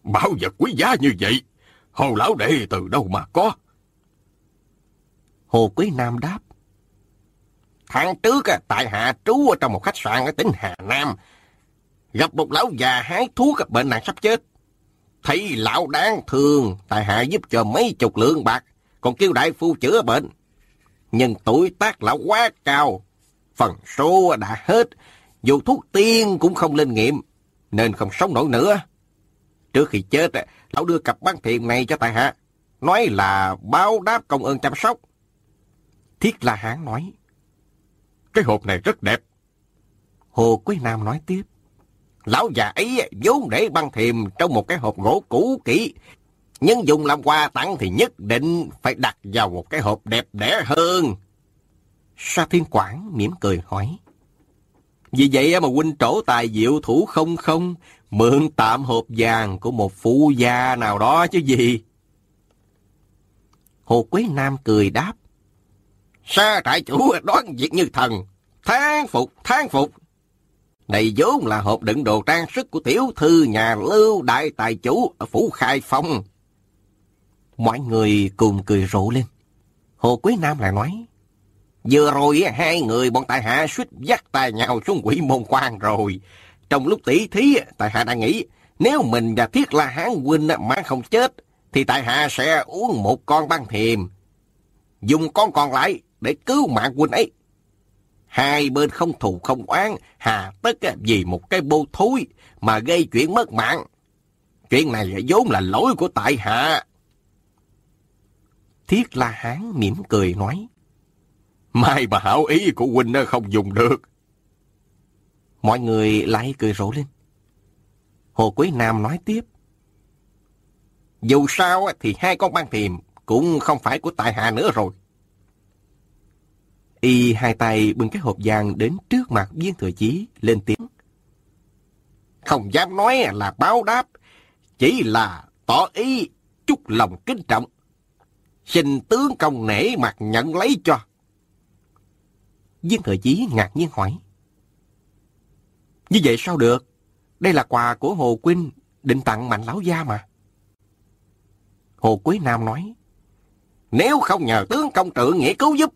Bảo vật quý giá như vậy, Hồ Lão Đệ từ đâu mà có? Hồ Quý Nam đáp. Tháng trước, tại hạ trú ở trong một khách sạn ở tỉnh Hà Nam. Gặp một lão già hái thuốc bệnh nặng sắp chết. Thấy lão đáng thương, tại hạ giúp cho mấy chục lượng bạc, còn kêu đại phu chữa bệnh. Nhưng tuổi tác lão quá cao, phần số đã hết, dù thuốc tiên cũng không lên nghiệm, nên không sống nổi nữa. Trước khi chết, lão đưa cặp băng thiềm này cho tại hạ, nói là báo đáp công ơn chăm sóc. Thiết La Hán nói. Cái hộp này rất đẹp. Hồ Quế Nam nói tiếp. Lão già ấy vốn để băng thiềm trong một cái hộp gỗ cũ kỹ. Nhưng dùng làm quà tặng thì nhất định phải đặt vào một cái hộp đẹp đẽ hơn. Sa Thiên Quảng mỉm cười hỏi. Vì vậy mà huynh trổ tài diệu thủ không không, mượn tạm hộp vàng của một phụ gia nào đó chứ gì. Hồ Quế Nam cười đáp. Sa trại chủ đoán việc như thần, tháng phục, tháng phục. Này vốn là hộp đựng đồ trang sức của tiểu thư nhà lưu đại tài chủ ở Phủ Khai Phong. Mọi người cùng cười rộ lên. Hồ Quế Nam lại nói. Vừa rồi hai người bọn tài hạ suýt dắt tay nhau xuống quỷ môn quan rồi. Trong lúc tỷ thí, tài hạ đã nghĩ nếu mình và Thiết La Hán huynh mà không chết, thì tại hạ sẽ uống một con băng thiềm. Dùng con còn lại để cứu mạng huynh ấy. Hai bên không thù không oán, hà tất vì một cái bô thối mà gây chuyện mất mạng. Chuyện này vốn là lỗi của tại hạ. Thiết La Hán mỉm cười nói. Mai mà hảo ý của huynh không dùng được. Mọi người lại cười rộ lên. Hồ Quế Nam nói tiếp. Dù sao thì hai con băng thiềm cũng không phải của tại hạ nữa rồi. Y hai tay bưng cái hộp vàng đến trước mặt viên thừa chí, lên tiếng. Không dám nói là báo đáp, chỉ là tỏ ý chút lòng kính trọng. Xin tướng công nể mặt nhận lấy cho. Viên thừa chí ngạc nhiên hỏi. Như vậy sao được? Đây là quà của Hồ Quynh, định tặng mạnh lão gia mà. Hồ Quế Nam nói, nếu không nhờ tướng công trượng nghĩa cứu giúp,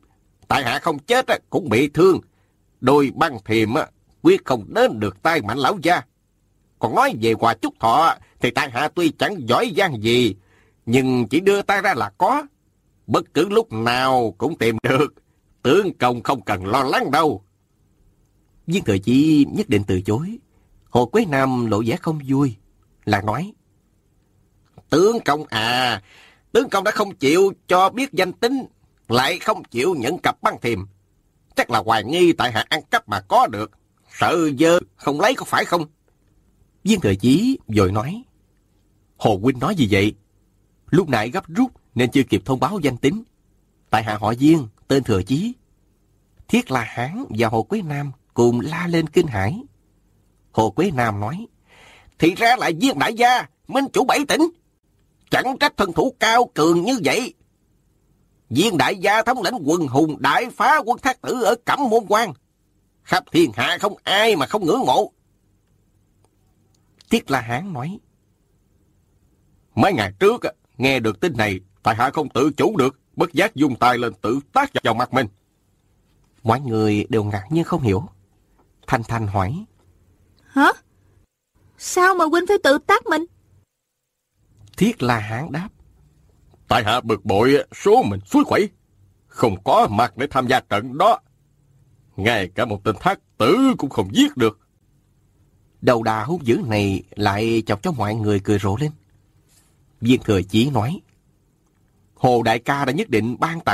tại hạ không chết cũng bị thương. Đôi băng thiềm quyết không đến được tay mạnh lão gia. Còn nói về quà chúc thọ thì tại hạ tuy chẳng giỏi giang gì, nhưng chỉ đưa tay ra là có. Bất cứ lúc nào cũng tìm được. Tướng công không cần lo lắng đâu. Viên thừa chi nhất định từ chối. Hồ Quế Nam lộ vẻ không vui, là nói. Tướng công à, tướng công đã không chịu cho biết danh tính, lại không chịu nhận cặp băng thiềm. Chắc là hoài nghi tại hạ ăn cắp mà có được. Sợ dơ, không lấy có phải không? Viên thừa chí vội nói. Hồ Huynh nói gì vậy? Lúc nãy gấp rút nên chưa kịp thông báo danh tính. Tại hạ họ Viên, tên thừa chí. Thiết La Hán và Hồ Quế Nam cùng la lên kinh hãi. Hồ Quế Nam nói. Thì ra là Viên Đại Gia, Minh Chủ Bảy Tỉnh. Chẳng trách thân thủ cao cường như vậy. Viên đại gia thống lĩnh quần hùng đại phá quân thác tử ở Cẩm Môn Quan. Khắp thiên hạ không ai mà không ngưỡng mộ. Tiết La Hán nói. Mấy ngày trước, nghe được tin này, tại hạ không tự chủ được, bất giác dùng tay lên tự tác vào mặt mình. Mọi người đều ngạc nhiên không hiểu. Thanh Thanh hỏi. Hả? Sao mà huynh phải tự tác mình? Thiết La Hán đáp. Tại hạ bực bội, số mình suối quẩy. Không có mặt để tham gia trận đó. Ngay cả một tên thác tử cũng không giết được. Đầu đà hút dữ này lại chọc cho mọi người cười rộ lên. Viên thừa chí nói. Hồ Đại ca đã nhất định ban tặng